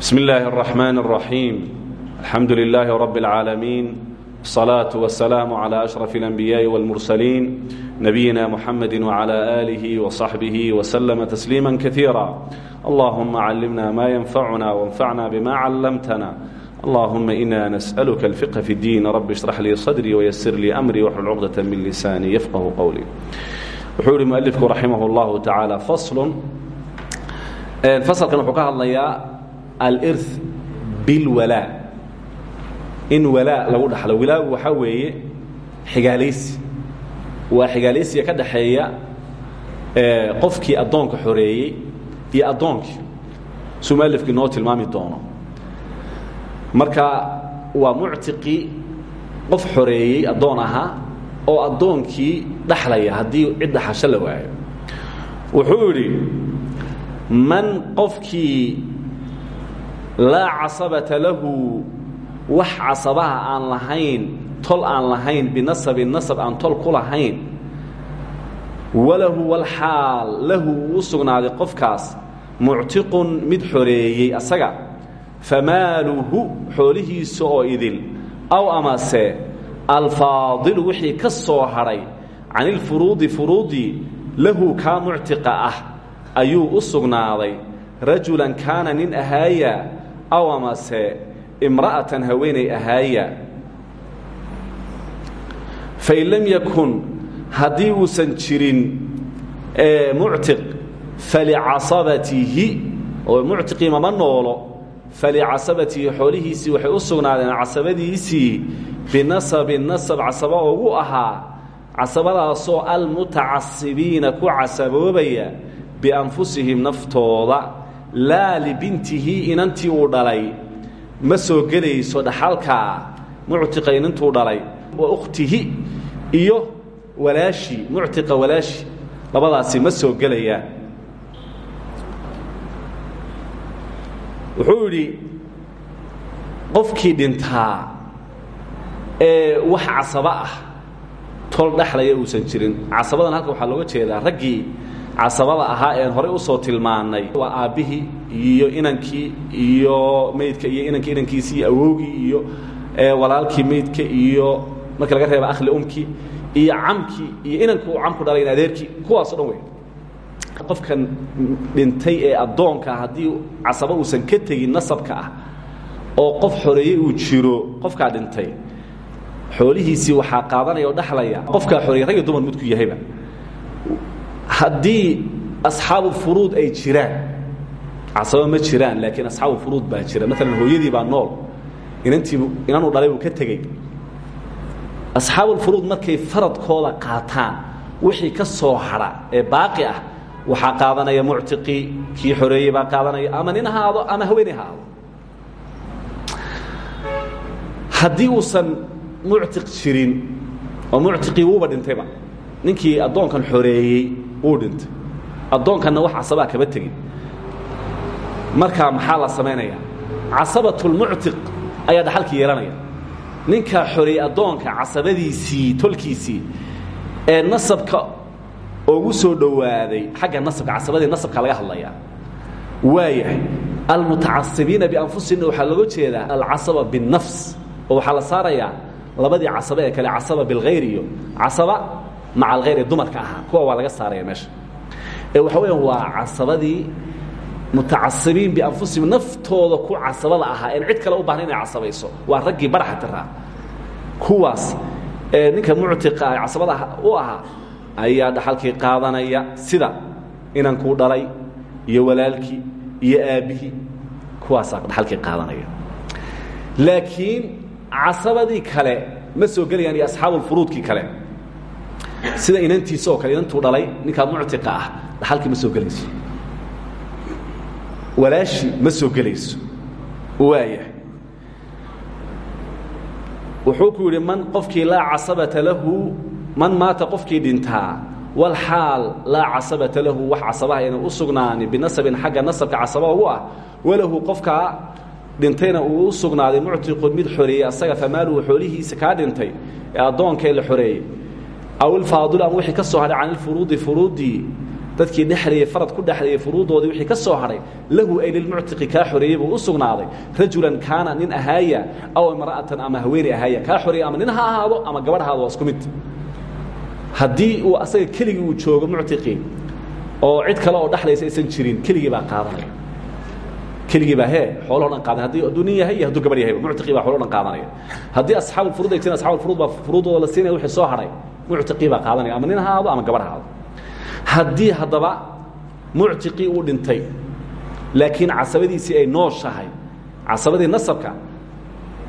بسم الله الرحمن الرحيم الحمد لله رب العالمين الصلاة والسلام على أشرف الأنبياء والمرسلين نبينا محمد وعلى آله وصحبه وسلم تسليما كثيرا اللهم علمنا ما ينفعنا وانفعنا بما علمتنا اللهم إنا نسألك الفقه في الدين رب اشرح لي صدري ويسر لي أمري واحلل عقدة من لساني يفقه قولي وحول مؤلفك رحمه الله تعالى فصل فصل كان وxuu ka alirth bilwalaa. In walaa lagu dhaxlo. Walaagu waxaa weeye xigaalaysi waa xigaalaysiga ka dhaxeeya qofkii addoonka xoreeyey iyo addoonkii suu mualifkii noo tilmaami doono. Marka waa muctiqii qof xoreeyey addoon ahaa oo addoonkii dhaxlaya haddii cid dhaxasho la waayo. Wuxuu yidhi man qofkii laa casabata lahu. Wax casabaha aan lahayn tol aan lahayn binasabin nasab aan tol ku lahayn. Walahu walxaal lahu uu u sugnaaday qofkaas. Muctiqun mid xoreeyey asaga. Famaaluhu xoolihiisa oo idil. Aw amase alfaadilu wixii ka soo hadhay can ilfuruudi furuudii lahu kaa muctiqa ah ayuu u sugnaaday. Rajulan kaana nin ahaaya aw amase imra'atan haweenay ahaaya. Fain lam yakun haddii uusan jirin muctiq falicasabatihi oo muctiqii mama noolo falicasabatihi xoolihiisii waxay u sugnaadeen casabadiisii binasabin nasab casaba ugu ahaa casabadaasoo almutacasibiina ku casaboobaya bianfusihim naftooda laa libintihi inantii uu dhalay. Ma soo gelayso dhaxalkaa muctiqa inantuu dhalay. Wa ukhtihi iyo walaashii muctiqa walaashi labadaasi ma soo gelayaan wuxuu yidhi qofkii dhintaa ee wax casabo ah tol dhexlaya uusan jirin. Casabadan halka waxaa looga jeedaa raggii casabada ahaa een horey u soo tilmaannay waa aabbihii iyo inankii iyo meydka iyo inankii inankiisii iyo awowgii walaalkii meydka iyo marka laga reeba akhli umkii iyo camkii iyo inankii uu camku dhalayn adeerkii dhan wey qofkan dhintay ee addoonka haddii casaba uusan ka tegin nasabka ah oo qof xoreeye uu jiro qofkaa dhintay xoolihiisii waxaa qaadanaya dhaxlaya qofkaa xoreeye rag iyo dumar yahayba haddii asxaabu furuud ay jiraan casaba ma jiraan laakiin asxaabu furuud baa jira. Maalan hooyadii baa nool. Inantiibu inanuu dhalay buu ka tegey asxaabulfuruud markay faradkooda qaataan wixii ka soo hadha ee baaqi ah waxaa qaadanaya muctiqii kii xoreeyey baa qaadanaya ama nin ama haweeney haddii uusan muctiq jirin oo muctiqii wuuba dhintayba ninkii addoonkan xoreeyey wuu dhintay addoonkanna wax casabaa kaba tegin. Markaa maxaa la samaynayaa casabatulmuctiq ayaa dhaxalkii yeelanaya. Ninkaa xoreeyey addoonka casabadiisii tolkiisii ee nasabka ugu soo dhowaaday xagga nasabka casabadii nasabka laga hadlayaa waayahay almutacasibiina bianfusihimna waxaa looga jeedaa alcasaba binnafs oo waxaa la saarayaa labadii casaba ee kale casaba bilhayr iyo casaba maca alkhayr ee dumarka ahaa. Kuwa waa laga saaraya meesha. Ee waxa weeyaan waa casabadii mutacasibiin bianfusihim naftooda ku casabada ahaa. Een cid kale u baahna inay casabayso. Waa raggii baraxa tiraa kuwaas ee ninka muctiqa ah casabada u ahaa ayaa dhaxalkii qaadanaya sida inankuu dhalay iyo walaalkii iyo aabbihii kuwaasaa dhaxalkii qaadanaya. Laakiin casabadii kale ma soo gelayaan iyo asxaabulfuruudkii kale sida inantiisa oo kale inantuu dhalay ninkaa muctiqa ah dhaxalkii ma soo gelayso. Walaashii ma soo gelayso. Waaya wuxuu ku yidhi man qofkii laa casabata lahu man maata qofkii dhintaa walxaal laa casabata lahu wax casabaha ayna u sugnaani binasabin xagga nasabka casaba ugu ah walahu qofkaa dhintayna uu u sugnaaday mid xoreeyey asaga famaaluhu xoolihiisa kaa dhintay ee addoonkee la xoreeyey aw ilfaadilu ama wixii ka soo hadhay can ilfuruudi furuudii dadkii dhexlayey farad ku dhexlayey furuudoodii wixii ka soo hadhay lahu ay lilmuctiqi kaa xoreeyey buu u sugnaaday rajulan kaana nin ahaaya aw imra'atan ama haweeney ahaaya kaa xoreeyey ama nin ha ahaado ama gabadh ahaado waa isku mid haddii uu asaga keligii uu joogo muctiqii oo cid kale oo dhexlaysa aysan jirin keligii baa qaadanaya keligii baa hee xoolaho dhan qaadan haddii hadduu nin yahay iyo hadduu gabar yahayba muctiqii baa xoolaho dhan qaadanaya haddii asxaabulfuruud ay jireen asxaabulfuruud baa furuudooda la siinaya wixii soo hadhay muctiqii baa qaadanaya ama nin ha ahaado ama gabar ha ahaado haddii haddaba muctiqii uu dhintay laakiin casabadiisii ay nooshahay casabadii nasabka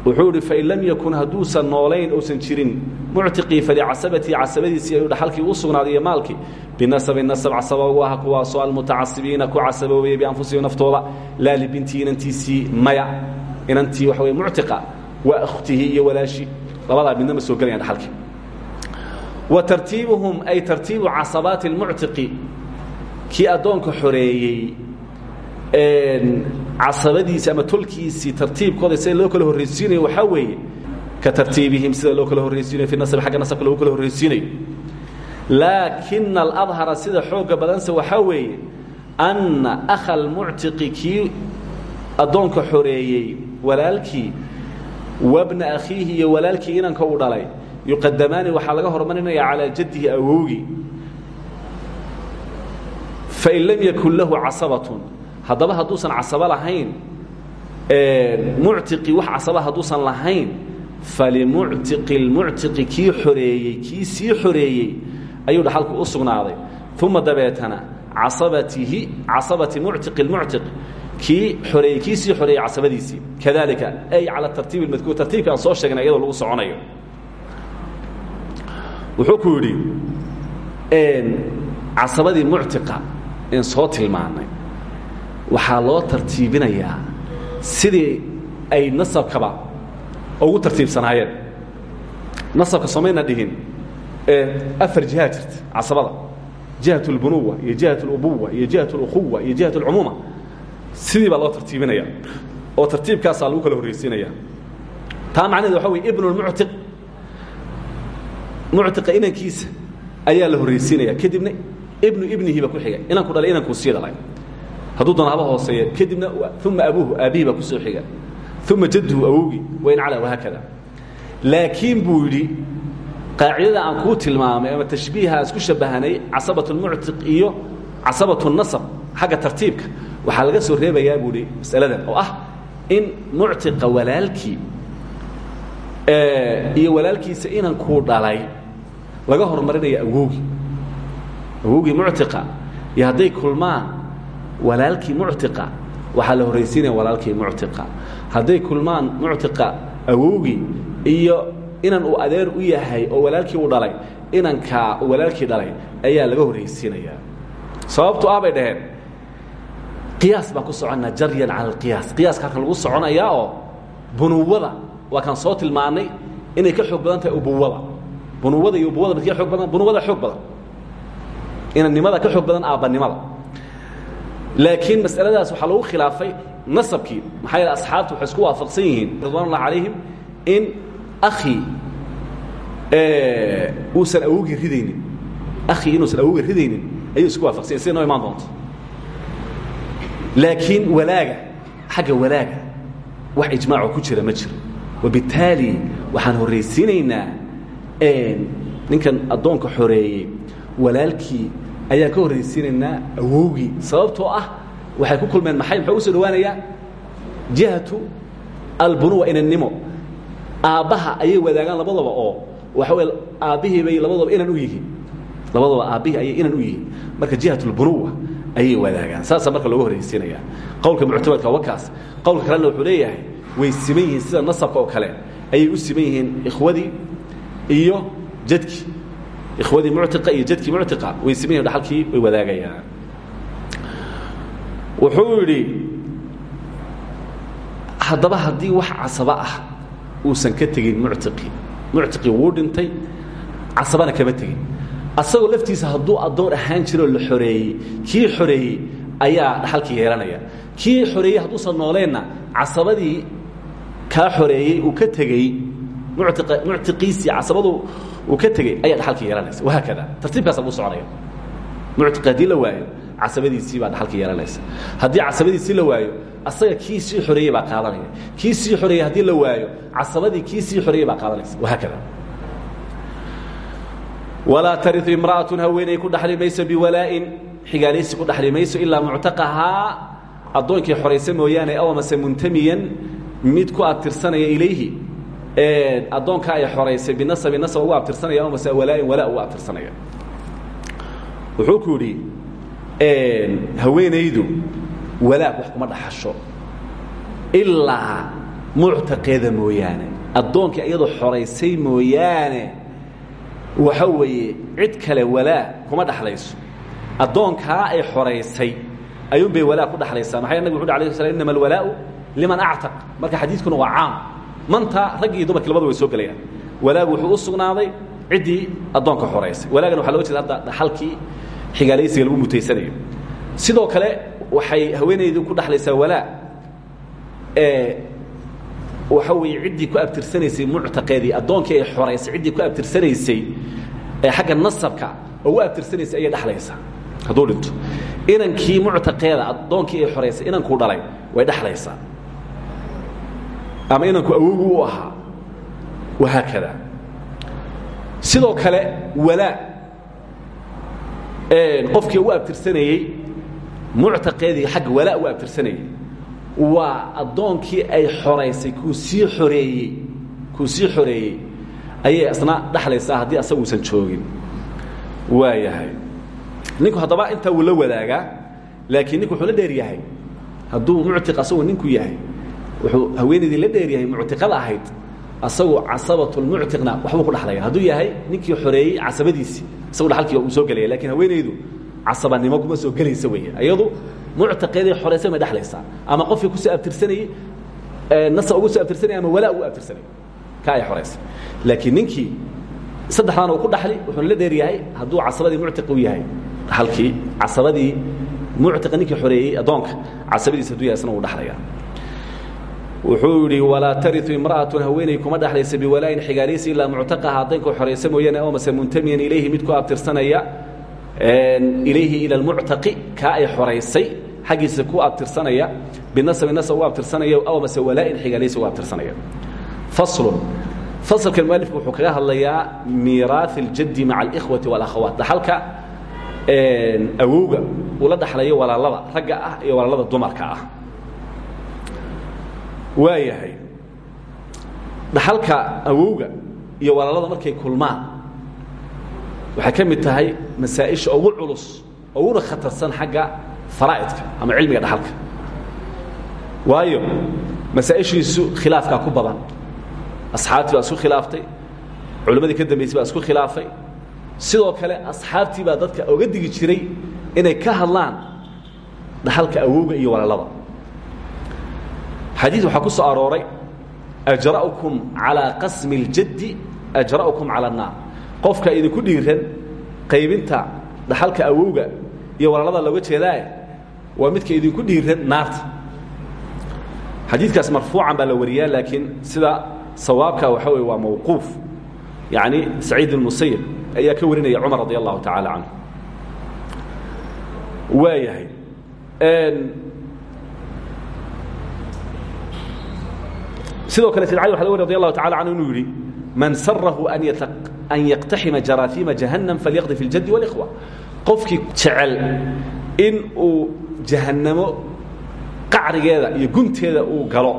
wuxuu idhi fain lam yakun hadduusan noolayn uusan jirin muctiqii falicasabatii casabadiisii ayuu dhaxalkii u sugnaaday iyo maalkii. Binasabin nasab casaba ugu aha kuwaasoo almutacasibiina ku casaboobaya bianfusihim naftooda. Laa libintii inantiisii maya inantii waxa wey muctiqa waa akhtihi iyo walaashi. Labadaa midna ma soo gelayaan dhaxalkii wa tartiibuhum ay tartiibu casabaati اlmuctiqi kii addoonka xoreeyey casabadiisi ama tolkiisii tartiibkooda sida loo kala horraysiinayo waxaa weeye ka tartiibihim sida loo kala horraysiinayo fi nasbi agga nasabka loogu kala horraysiinayo laakina aladhara sida xooga badanse waxaa weeye anna akha almuctiqi kii addoonka xoreeyey walaalkii wabna akhiihi iyo walaalkii inanka uu dhalay yuqadamaani waxaa laga hormarinaya calaa jaddihi awowgii fain lam yakun lahu casabatun haddaba hadduusan casabo lahayn muctiqi wax casaba hadduusan lahayn falimuctiqi lmuctiqi kii xoreeyey kii sii xoreeyey ayuu dhaxalku u sugnaaday. Uma dabeetana casabatihi casabati muctiqi lmuctiq kii xoreeyey kii sii xoreeyey kadalika ay cala tartiib اmadkuur tartiibka aan soo sheegnay iyadoo lagu soconayo wuxuu ku yidhi casabadii muctiqa in soo tilmaanay waxaa loo tartiibinayaa sidii ay nasabkaba ugu tartiibsanaayeen nasabka somayna dhihin afar jihaa jirta casabada jihat اlbunuwa iyo jihat اlubuwa iyo jihat اlukhuwa iyo jihat اlcumuuma sidii baa loo tartiibinaya oo tartiibkaasaa lagu kala horraysiinaya taa macnaheed waxa wey ibn اlmuctiq muctiqa inankiisa ayaa la horraysiinaya. Kadibna ibnu ibnihi baa ku xiga. Inanku dhalay inanku sii dhalay. Hadduu doona haba hooseeya kadibna uma abuuhu aabbihi baa ku soo xiga. Uma jadduhu awowgii wain calaa wahaakada laakiin buu yidhi qaacidada aan kuu tilmaamay ama tashbiiha aan isku shabbahanay casabatu lmuctiq iyo casabatu nasab xagga tartiibka waxaa laga soo reebayaa buu idhi masaladan oo ah in muctiqa walaalkii iyo walaalkiisa inankuu dhalay laga hormarinayo awowgii awowgii muctiqa. Iyo hadday kulmaan walaalkii muctiqa. Waxaa la horraysiinaya walaalkii muctiqa. Hadday kulmaan muctiqa awowgii iyo inan uu adeer u yahay oo walaalkii uu dhalay inankaa walaalkii dhalay ayaa laga horraysiinayaa sababtu ah bay dhaheen. Qiyaas ku soconnaa jaryan cala alqiyaas. Qiyaaska halkan lagu soconayaa oo bunuwada waa kaan soo tilmaannay inay ka xoog badan ubuwada bunuwada iyo ubuwada midkee xoog badan bunuwada xoog badan. Inannimada ka xoog badan aabbanimada laakiin masaladaas waxaa lagu khilaafay nasabkii. Maxaa yeele asxaabtu waxay isku waafaqsan yihiin ridwan ullah calayhim in akhii uusan awowgii ridaynin. Akhii inuusan awowgii ridaynin ayuu isku waafaqsan yahin sida noo imaan doonto. Laakiin walaaga xagga walaaga wax ijmaaco ku jira ma jiro. Wabittaali waxaan horraysiinaynaa ninkan addoonka xoreeyey walaalkii ayaan ka horraysiinaynaa awowgii sababtoo ah waxay ku kulmeen maxay muxuu u soo dhawaanayaa? Jihatu albunuwa inannimo. Aabbaha ayay wadaagaan labadaba oo waxa wey aabbihii bay labadaba inan u yihiin. Labadaba aabbihii ayay inan u yihiin. Marka jihat اlbunuwa ayay wadaagaan. Saasaa marka looga horraysiinaya. Qowlka muctamadka wakaas qowlka kalena wuxuu leeyahay way siman sida nasabka oo kale. Ayay u siman yihiin iyo jadkii ikhwadii muctiqa iyo jadkii muctiqa way siman yihiin dhaxalkii way wadaagayaan. Wuxuu yidhi haddaba haddii wax casaba ah uusan ka tegin muctiqii muctiqii wuu dhintay casabana kama tegin. Asagoo laftiisa hadduu addoon ahaan jiroo la xoreeyey kii xoreeyey ayaa dhaxalkii yeelanaya. Kii xoreeyey hadduusan nooleenna casabadii kaa xoreeyey uu ka tegey muctiqiisii casabadu uu ka tegey ayaa dhaxalkii yeelanaysa. Wahaakada tartiibkaasa lagu soconaya. Muctiq la waayo casabadiisii baa dhaxalka yeelanaysa. Haddii casabadiisii la waayo asaga kii sii xoreeyey qaadanaya. Kii sii xoreeyey la waayo casabadii kii sii xoreeyey baa qaadanaysa. Wahaakada walaa tariu imra'atun haweeney ku dhaxli mayso biwalaa'in. Xigaalaysi ku dhaxli mayso ilaa muctaqahaa addoonkii xoraysa mooyaane aw amase muntamiyan mid ku abtirsanaya ilayhi addoonkaa ay xoraysay binasabi nasab ugu abtirsanaya aw mase walaain walaa ugu abtirsanaya? Wuxuu ku yidhi haweenaydu walaag wax kuma dhaxasho. Ilaa muctaqeeda mooyaane. Addoonkii iyadoo xoraysay mooyaane waxa weeye cid kale walaa kuma dhaxlayso. Addoonkaa ay xoraysay ayuun bay walaa ku dhaxlaysaa. Maxay nabig wuxu alay sl inama liman actaq. Marka xadiidkuna waa caam manta raggi iyo dumarki labada way soo gelayaan walaagu wuxuu u sugnaaday ciddii addoonka walaagana waxa loga jeeda dhaxalkii xigaalaysiga lagu mutaysanayo sidoo kale waxay haweenaydu ku dhaxlaysaa walaa waxa weeye ciddii ku abtirsanaysay muctaqeedii addoonkii ay xoraysay ciddii ku abtirsanaysay xagga nasabka oo u abtirsanaysay ayay dhexlaysaa hadduu inankii muctaqeeda addoonkii ay xoraysay inankuu dhalay way dhexlaysaa ama inanku awogu u ahaa wahaakada sidoo kale walaa qofkii u abtirsanayey muctaqeedii xagga walaa u abtirsanayey waa addoonkii ay xoraysay kuu sii xoreeyey kuu sii xoreeyey ayay isna dhexlaysaa haddii asaguusan joogin. Waa yahay. Ninku haddaba intaa wuu la wadaagaa laakiin ninku wuxuu la dheer yahay. Hadduu muctiq asagu ninku yahay wuxuu haweenaydii la dheer yahay muctiqada ahayd asagu casabatulmuctiqna waxbuu ku dhexlaya hadduu yahay ninkii xoreeyey casabadiisii isagu dhaxalkii uu soo gelaya lakiin haweenaydu casabanimo kuma soo gelaysa weeye. Iyadu muctaqeeday xoraysay may dhexlaysaa ama qofkii ku soo abtirsanayey nasab ugu soo abtirsanayay ama walaa ugu abtirsanayay ka ay xoraysay laakiin ninkii saddexdaana uu ku dhaxli wuxuuna la dheer yahay hadduu casabadii muctiq u yahay. Dhaxalkii casabadii muctiqa ninkii xoreeyey addoonka casabadiisa hadduu yahay isna uu dhexlaya wuxuu yidhi walaa tariu imra'atun haweeney kuma dhexlaysa biwalaa'in xigaalaysi ilaa muctaqaha. Hadday ku xoraysa mooyaane omase muntamiyan ilayhi mid ku abtirsanaya ilayhi ila almuctaqi kaa ay xoraysay xaggiisa ku abtirsanaya binasabin nasab u abtirsanaya awmase walaa'in xigaalaysi u abtirsanaya. Faslun. Fasalkan mualifku wuxuu kaga hadlayaa miiraahi اljaddi maca alikhwati waalakhawaat dhaxalka awowga ula dhaxlayo walaalada ragga ah iyo walaalada dumarka ah waa yahay dhaxalka awowga iyo walaalada markay kulmaan. Waxay ka tahay masaa-isha ugu culus uguna khatarsan xagga faraa'idka ama cilmiga dhaxalka. Waayo masaa-ishiisu khilaafkaa ku badan. Asxaabtii baa khilaaftay culimmadii ka dambaysay baa khilaafay. Sidoo kale asxaabtii baa dadka oga digi jiray inay ka hadlaan dhaxalka awowga iyo walaalada xadiid waxaa ku soo arooray ajra'ukum calىa qasmi اljaddi ajra'ukum calى الnaar qofka idinku dhiiran qaybinta dhaxalka awowga iyo walaalada looga jeedaa waa midka idinku dhiiran naarta xadiidkaas marfuucan baa la wariyaa laakiin sida sawaabka waxa wey waa mawquuf yani saciid اmusayib ayaa ka warinaya cumar radi allahu taعala canhu waa yahay sidoo kale sayd cali waa wr radi allahu tacala canhu inuu yidhi man sarahu an yaktaxima jaraafiima jahannam falyaqdi fi ljaddi wاlikhwa qofkii jecel in uu jahannamo qacrigeeda iyo gunteeda uu galo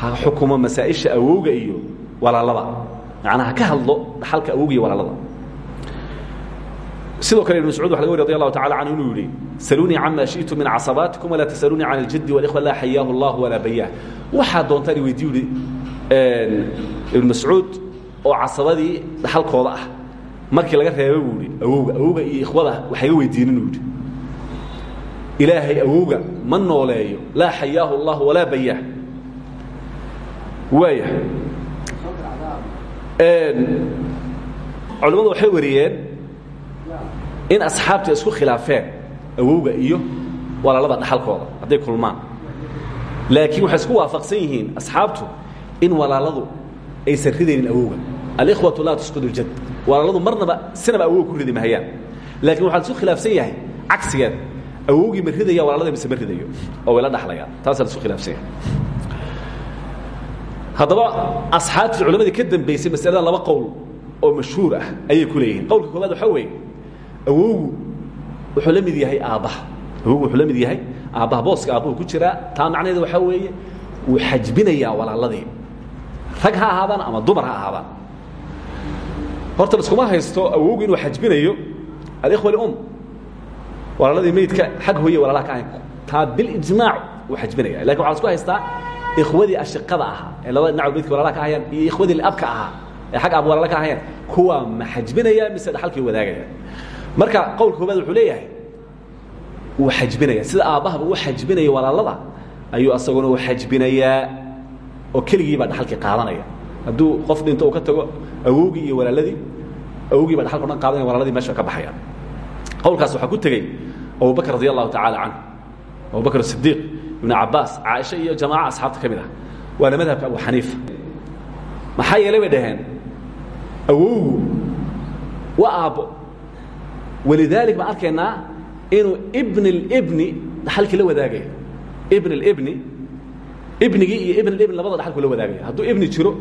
ha xukumo masaa'isha awowga iyo walaalada. Macnaa ka hadlo dhaxalka awowga iyo walaalada. Sidoo kale ibn mascuud waa laga wari radi allahu tacala inuu yidhi saluunii cama shiئtu min casabaatikum walaa tasaluunii can اljaddi wاlإkhwa laa xayaahu اllah walaa bayaah waxaa doontaan weydiy uhi ibn mascuud oo casabadii dhaxalkooda ah markii laga reeba buu ihi awowga awowga iyo ikhwada waxayga weydiinin u yidhi ilaahay awowga ma nooleeyo laa xayaahu اllah walaa bayaah waaya culimmadu waxay wariyeen in asxaabta isku khilaafeen awowga iyo walaalada dhaxalkooda hadday kulmaan. Laakiin waxay isku waafaqsan yihiin asxaabtu in walaaladu aysan ridaynin awowga. Alikhwatu laa tusqid اljad walaaladu marnaba sinaba awowga ku ridi mahayaan laakiin waxaa lasu khilaafsan yahay cagsigeed. Awowgii ma ridaya walaalada mise ma ridayo? Oo way la dhaxlayaan taasaa lasu khilaafsan yahay. Haddaba asxaabtii culammadii ka dambaysay masalada laba qowl oo mashhuur ah ayay ku leeyihiin. Qowlka koobaad waxaa weeye awowgu wuxuu la mid yahay aabbaha. Awowgu wuxuu la mid yahay aabbaha booska aabbuhu ku jiraa taa macnaheeda waxaa weeye wuu xajbinayaa walaaladii. Rag ha ahaadaan ama dumar ha ahaadaan. Horta laskuma haysto awowgu inuu xajbinayo alikhwa lium walaaladii meydka xag hooye walaalaha ka ahayn. Taa bilijmaac wuu xajbinaya laakiin waxa lasku haystaa ikhwadii ashiqada ahaa ee labada dhinacood meydka walalaha ka ahayaan iyo ikhwadii liabka ahaa ee xag aab walaala ka ahayaan kuwaa ma xajbinaya mise dhaxalkii wadaagaya marka qowlka koobaad wuxuu leeyahay wuu xajbinaya. Sida aabbahaba u xajbinaya walaalada ayuu asaguna u xajbinayaa oo keligii baa dhaxalkii qaadanaya. Hadduu qof dhinto uu ka tago awowgii iyo walaaladii awowgii baa dhaxalka o dhan qaadanaya walaladii meesha ka baxayaan qowlkaas waxaa ku tegey abubakr radi allahu tacaala canhu abubakr sidiiq ibnu cabaas caaisha iyo jamaaca asxaabta ka mid ah. Waana madhabka abu xaniifa maxaa yeelay bay dhaheen awowgu waa aabbo walidaalik baan arkaynaa inuu ibn اlbni dhaxalkii la wadaagayo ibn اlbni ibnigii iyo ibn اlbni labada dhaxalku la wadaagaya hadduu ibni jiro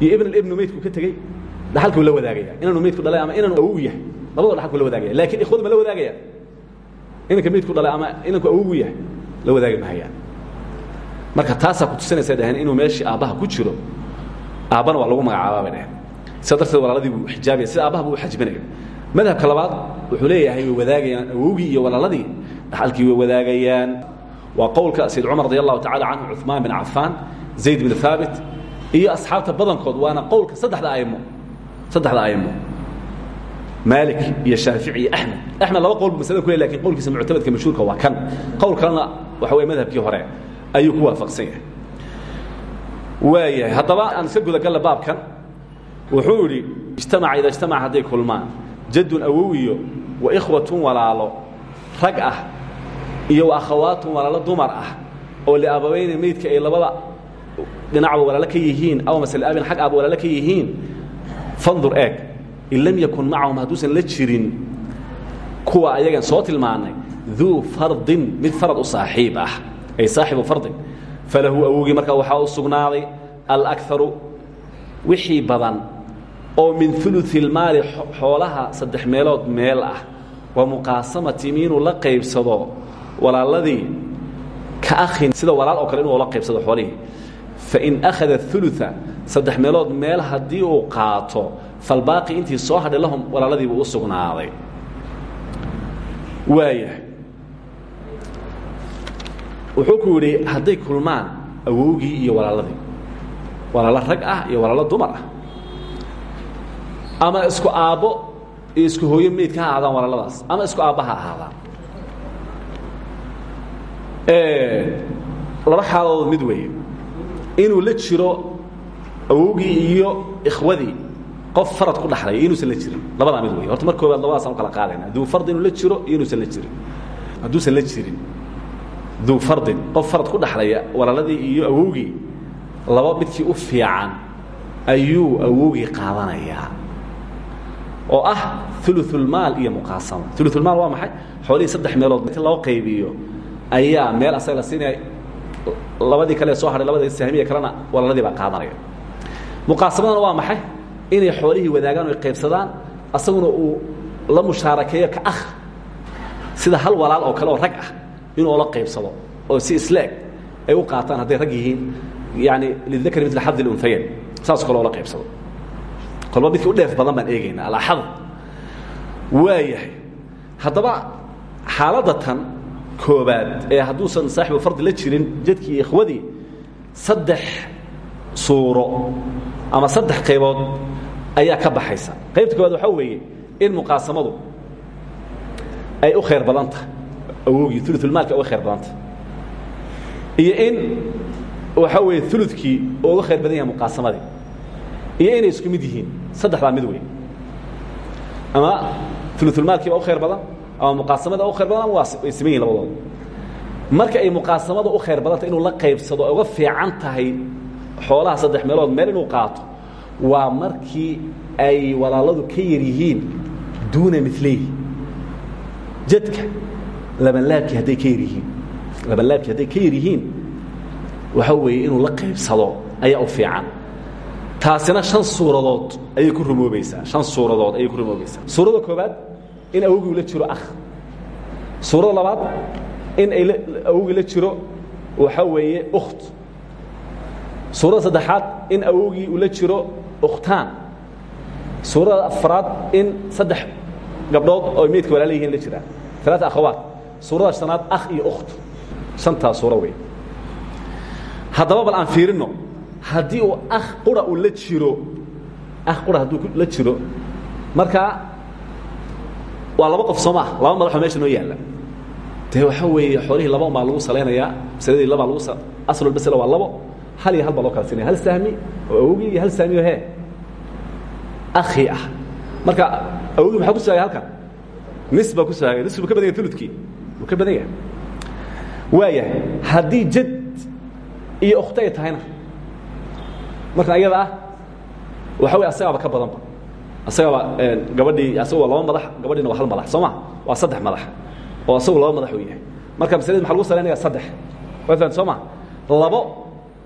iyo ibn اlbnu meydku ka tegey dhaxalkuu la wadaagaya inaanu meydku dhalay ama inaanu awow yahay labadoo dhaxalku la wadaagaya lakin ikhwadu ma la wadaagaya inanka meydku dhalay ama inanku awogu yahay la wadaagi mahayaan marka taasaa ku tusinaysa dhaheen inuu meeshii aabbaha ku jiro aabbana waa lagu magacaabaa bay dhaheen sida darteed walaaladii buu xijaabaya sida aabbaha buu xajbinaya madhabka labaad wuxuu leeyahay way wadaagayaan awowgii iyo walaaladii. Dhaxalkii way wadaagayaan waa qowlka sayd cumar radi allahu tacala canhu cuثmaan bin cafaan zayd bin haabit iyo asxaabta badankood waana qowlka saddexda aimo saddexda aimo maalik iyo shaafici iyo axmed. Axmed laba qowl bu maslada ku le laakiin qowlkiisa muctamadka mashhuurka waa kan. Qowl kalena waxa wey madhabkii hore ayuu ku waafaqsan yahay. Waayahay haddaba aan iska gudagalla baabkan wuxuu idhi ijtamaca ida ijtamaca hadday kulmaan jaddun awowiyo wa ikhwatun walaalo rag ah iyo wa akhawaatun walaalo dumar ah oo liaabaweyne meydka ay labada dhinacba walaalo ka yihiin aw masle abin xag aaba walaalo ka yihiin fandur eeg in yakun macahum hadduusan la jirin kuwa ayagan soo tilmaannay duu fardin mid farad u ah ay saaxibu fardin falahu awowgii markaa waxaa u sugnaaday alakaru wixii badan oo min ulu اlmaali xoolaha saddex meelood meel ah. Wa muqaasamati inuu la qaybsado walaaladii ka akhin sida walaal oo kale inuu la qaybsado xoolihii. Fain akhada uluثa saddex meelood meel haddii uu qaato falbaaqi intii soo hadhay lahum walaaladii buu u sugnaaday. Waaya wuxuu ku yidhi hadday kulmaan awowgii iyo walaaladii. Walaalo rag ah iyo walaalo dumar ah ama isku aabbo iyo isku hooyo meydka ha ahaadaan walaaladaas ama isku aabba ha ahaadaan. Laba xaaladood mid weeye. Inuu la jiro awowgii iyo ikhwadii qof farad ku dhaxlaya inuusan la jirin labadaa mid wey horta mar koobaad labadaasaan u kala qaadayna. Duu fardin inuu la jiro iyo inuusan la jirin hadduusan la jirin duu fardin qof farad ku dhaxlaya walaaladii iyo awowgii laba midkii u fiican ayuu awowgii qaadanayaa oo ah uluulmaal iyo muqaasama uluulmaal waa maxay? Xoolihii saddex meelood int loo qaybiyo ayaa meel asaga la siinaya labadii kale soo hadhay labada sahmiya kalena walaaladii baa qaadanaya. Muqaasamadana waa maxay? Inay xoolihii wadaagaan o qaybsadaan asaguna uu la mushaarakeeyo ka ah sida hal walaal oo kale oo rag ah inuu la qaybsado oo si islaag ay u qaataan hadday rag yihiin yani lidakri mil xadi unhayayn saas kale oo la qaybsado kolba midkii u dheef badan baan eegaynaa alaxad waayahay haddaba xaaladda koobaad ee hadduusan saaxibu fardi la jirin jadkii iyo saddex suuro ama saddex qaybood ayaa ka baxaysa. Qaybta koobaad waxaa weeye in muqaasamadu ay u khayr badan tahay awowgii uluulmaalka uga khayr badan tahay. Iyo in waxaa weeye ulukii oo uga badan yahay muqaasamadii iyo inay isku mid yihiin. Saddexdaa mid wey ama uluulmaalkiiba u khayr badan ama muqaasamada u khayr badan ama way siman yihiin marka ay muqaasamada u khayr badanta inuu la qaybsado uga fiican tahay xoolaha saddex meelood meel inuu qaato waa markii ay walaaladu ka yar duuna mileyhi jadka labanlaabkii hadday ka yar yihiin. Labanlaabkii hadday ka yar yihiin weeye inuu la qaybsado ayaa u fiican taasina shan suuradood ayay ku rumoobaysaa. Shan suuradood ayay ku rumoobaysaa. Suurada koobaad in awogii la jiro akh. Suurada labaad in ay awogii la jiro waxaa weeye ukht. Suurada saddexaad in awogii uu la jiro ukhtaan. Suurada afraad in saddex gabdhood oo meydka walaala la jiraan alaaa akhawaat suurada shanaad akh iyo ukht. Shantaa suuro wey haddaba bal aan fiirinno haddii uu akh qura uu la jiro akh qura hadduu la jiro markaa waa laba qof soo maah laba madaxoo meesha noo yaalla. Dee waxaa weeye xoolihii laba baa lagu salaynayaa masaladii labaa lagu aslulmasla waa labo hal iyo hal baa loo kala siinaya hal sahmi oo awogii iyo hal sahmi oo he akhi ah. Marka awogii maxaa ku soogay halkan? Nis baa ku soogay nis buu ka badan yahay uludkii wuu ka badan yahay waayahay haddii jad iyo ukhto ay tahayna markan ayada ah waxa wey asagaaba ka badanba. Asagaaba gabadhii asagu waa laba madax gabadhiina waa hal madax soo ma? Waa saddex madax. Oo asagu laba madax uu yahay. Marka masaladii maxa lagu salaynaya saddex? Fahamti soo ma? Labo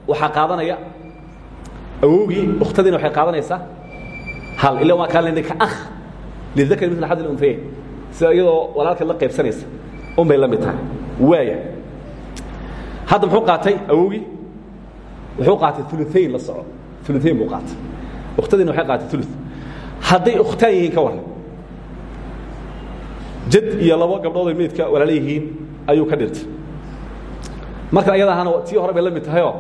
waxaa qaadanaya awowgii ukhtadiina waxay qaadanaysaa hal ila waa kaan ka akh lidakari mil xad unhayayn sida iyadoo walaalkeed la qaybsanaysa un bay la mid tahay. Waaya. Hadda muxuu qaatay awowgii wuxuu qaatay uluayn la soco uluayn buu qaatay. Ukhtadiina waxay qaatay ulu hadday ukhtaan yihiin ka warran jad iyo labo gabdhood ay meydka walaala yihiin ayuu ka dhirtay. Markan ayada ahana tii hore bay la mid tahayoo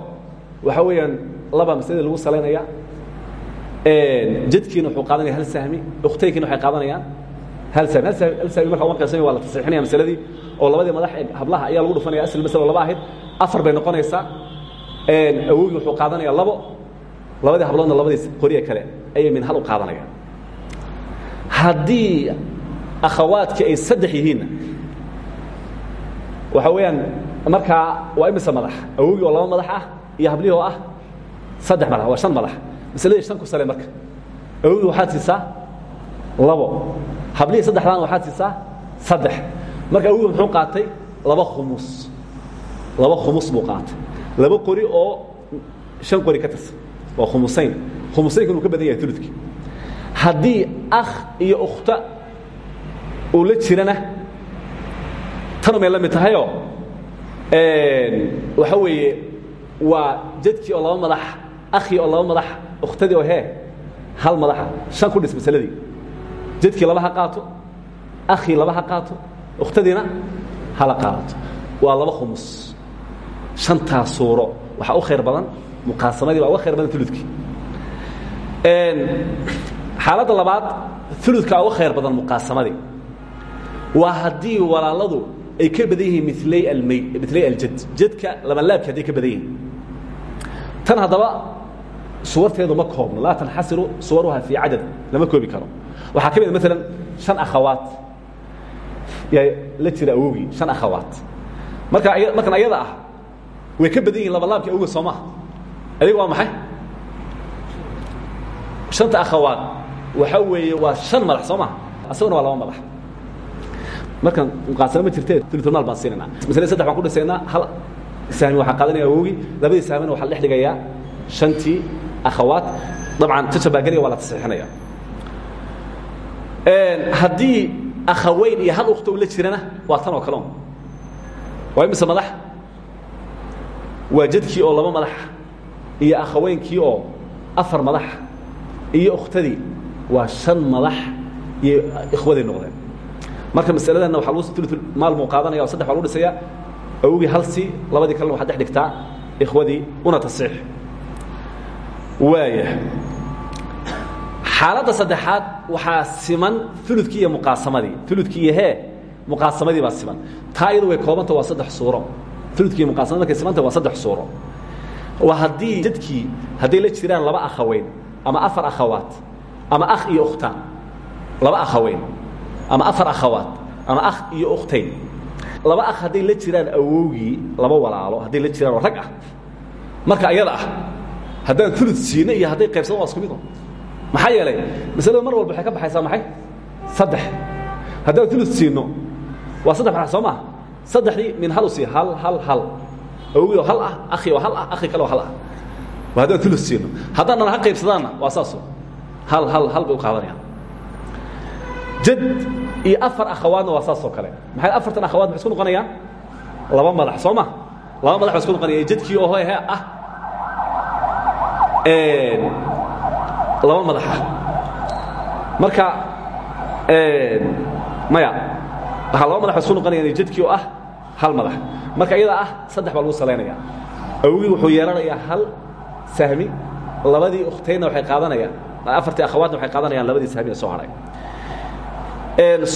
waxaa weeyaan labaa masaladii lagu salaynaya jadkiina wuxuu qaadanaya hal sahmi ukhtaynkiina waxay qaadanayaan hal sahmi. Hal sahmi marka uma qaybsamaya waa la tasxiixinaya masaladii oo labadii madax ee hablaha ayaa lagu dhufanaya asl masala laba ahayd. Afar bay noqonaysaa. Awogii wuxuu qaadanaya labo labadii habloodna labadii qoriye kale ayay min hal u qaadanayaan. Haddii akhawaadkii ay saddex yihiinna waxa weeyaan markaa waa imise madax? Awogii oo laba madax ah iyo hablihii oo ah saddex madax waa shan madax. Masaladii shan ku sale marka. Awogii waxaad siisaa labo. Hablihii saddexdaana waxaad siisaa saddex. Marka awogii muxuu qaatay laba khumus laba khumus buu qaatay. Laba qori oo shan qori ka tirsan waa khumusayn. Khumusaynka inuu ka badan yahay uludkii haddii akh iyo ukhta uu la jirana tanu may la mid tahayoo waxa weeye waa jadkii oo laba madax akhii oo laba madax ukhtadii oo hee hal madaxa shan ku dhis masaladii. Jadkii laba ha qaato akhii laba ha qaato ukhtadiina hala qaato. Waa laba khumus. Shantaa suuro. Waxaa u khayr badan muqaasamadii baa uga khayr badan uludkii xaaladda labaad uludkaa uga khayr badan muqaasamadii. Waa walaaladu ay ka badan yihiin almay milay aljad jadka labanlaabki hadday ka badan yihiin. Tan haddaba suwarteedu ma koobno. Laa tanxasiru suwaruha fii cadad lama koobi karo. Waxaa ka mid maalan shan akhawaat. Yaa la jira awogii shan akhawaat. Marka markan ayada ah way ka badan yihiin labalaabkii awga soo maha adiga waa maxay? Shanta akhawaad. Waxaa weeye waa shan madax soo maha asaguna waa laba madax. Markan muqaasano ma jirtee? Ulutulmaal baan siinayna. Masale saddex baan ku dhisaynaa hal sahmi waxaa qaadanaya awogii labadii sahmina waxaa la dhex dhigayaa shantii akhawaat dabcan tajabaageliya waa la tasxiixinaya haddii akhaweyn iyo hal ukhto la jirana waa tan oo kale waa imise madax? Waa jadkii oo laba madax iyo akhaweynkii oo afar madax iyo ukhtadii waa shan madax iyo ikhwaday noqdeen. Marka masaladanna waa maal muu qaadanaya o saddex baa lagu dhisaya awogii hal si labadii kalena waxaad dhex dhigtaa ikhwadii una tasiix waaya xaaladda saddexaad waxaa siman uludkii iyo muqaasamadii. Uludkii iyo hee muqaasamadii baa siman. Taa iyadu way koobanta waa saddex suuro. Uludkii iyo muqaasamadi markay simanta waa saddex suuro waa haddii jadkii hadday la jiraan laba akhaweyn ama afar akhawaat ama akh iyo ukhtaan laba akhaweyn ama afar akhawaat ama akh iyo ukhtayn. Laba akh hadday la jiraan awowgii laba walaalo hadday la jiraan oo rag ah. Marka ayada ah haddaan ulud siina iyo hadday qaybsado waa isku mido maxaa yeelay? Masalada mar walba waxay ka baxaysaa maxay? Saddex. Haddaan ulud siino waa saddex madax soo maa saddexdii min hal u sii hal hal hal awogii oo hal ah akhi oo hal ah akhi kale oo hal ah. Waa haddaan ulu siino haddaan dhan ha qaybsadaanna waa saaso hal hal hal bay u qaadanayaan jad iyo afar akhawaadna waa saasoo kale. Maxay afartan akhawaad maxay isku noqonayaan? Laba madax soo ma? Laba madax ba isku noqonaya jadkii oo he ah. Laba madaxa. Marka maya waxaa laba madax ba isku noqonayaan jadkii oo ah hal madax. Marka iyada ah saddex baa lagu salaynaya awgii wuxuu yeelanayaa hal sahmi labadii ukhtaynna waxay qaadanayaan afartii akhawaadna waxay qaadanayaan labadii sahmi ee soo hadhay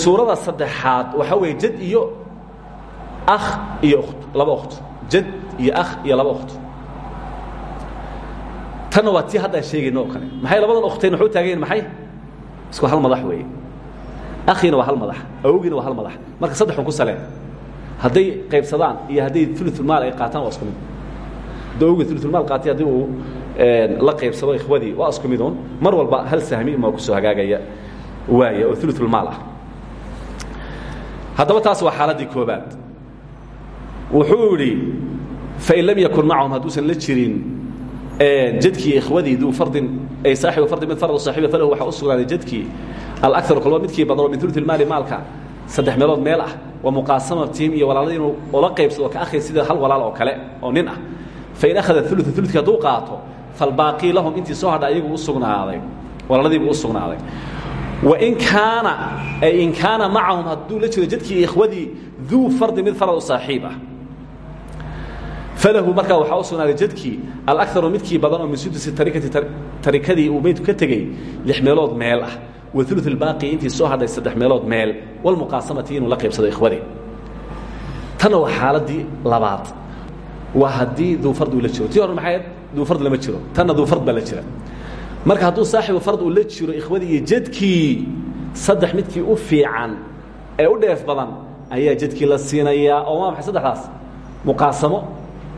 suurada saddexaad waxaa weeye jad iyo akh iyo ukht laba ukht. Jad iyo akh iyo laba ukht. Tanna waa tii haddaan sheegayno oo kale. Maxay labadan ukhtayn waxu taagayen maxay? Isku hal madax weeye. Akhiina waa hal madax. Awgiina waa hal madax. Marka saddexun ku saleen hadday qaybsadaan iyo hadday ulumaal ay qaataan waa isku mid. Hadduu awgi ulumaal qaatay haddii uu la qaybsado ikhwadii waa isku miduun mar walba hal sahmi maa ku soo hagaagaya waaya oo ulumaal ah. Haddaba taas waa xaaladdii koobaad. Wuxuu idhi fain lam yakun macahum hadduusan la jirin jadkii ikhwadii duu fardin ay saaxibu fardin mid farad saaxiiba falahu waxaa u sugnaaday jadkii alakaru kolba midkii badan oo min ulu maali maalka saddex meelood meel ah wa muqaasamatihim iyo walaalada inuu ula qaybsado ka akhi sida hal walaal oo kale oo nin ah. Fain akhada ulu uludki hadduu qaato falbaaqii lahum intii soo hadha ayagu u sugnaaday. Walaaladiibuu u sugnaaday. Wain kaana ay in kaana macahum hadduu la jiro jadkii ikhwadii duu fardi mid farad u saaxiib ah. Falahu markaa waxaa u sugnaaday jadkii alakaru midkii badan oo min sudusi tarikati tarikadii uu meydku ka tegey lix meelood meel ah wa ulu اbaaqi intii soo hadhay saddex meelood meel walmuqaasamati inuu la qaybsado ikhwadii tanna waa xaaladii labaad. Waa haddii duufard uu la jiro. Tii hore maxayd duufard lama jiro. Tanna duufard baa la jira. Marka hadduu saaxibu fard uu la jiro ikhwadii iyo jadkii saddex midkii u fiican ee u dheef badan ayaa jadkii la siinayaa. Oo waa maxay saddexdaas muqaasamo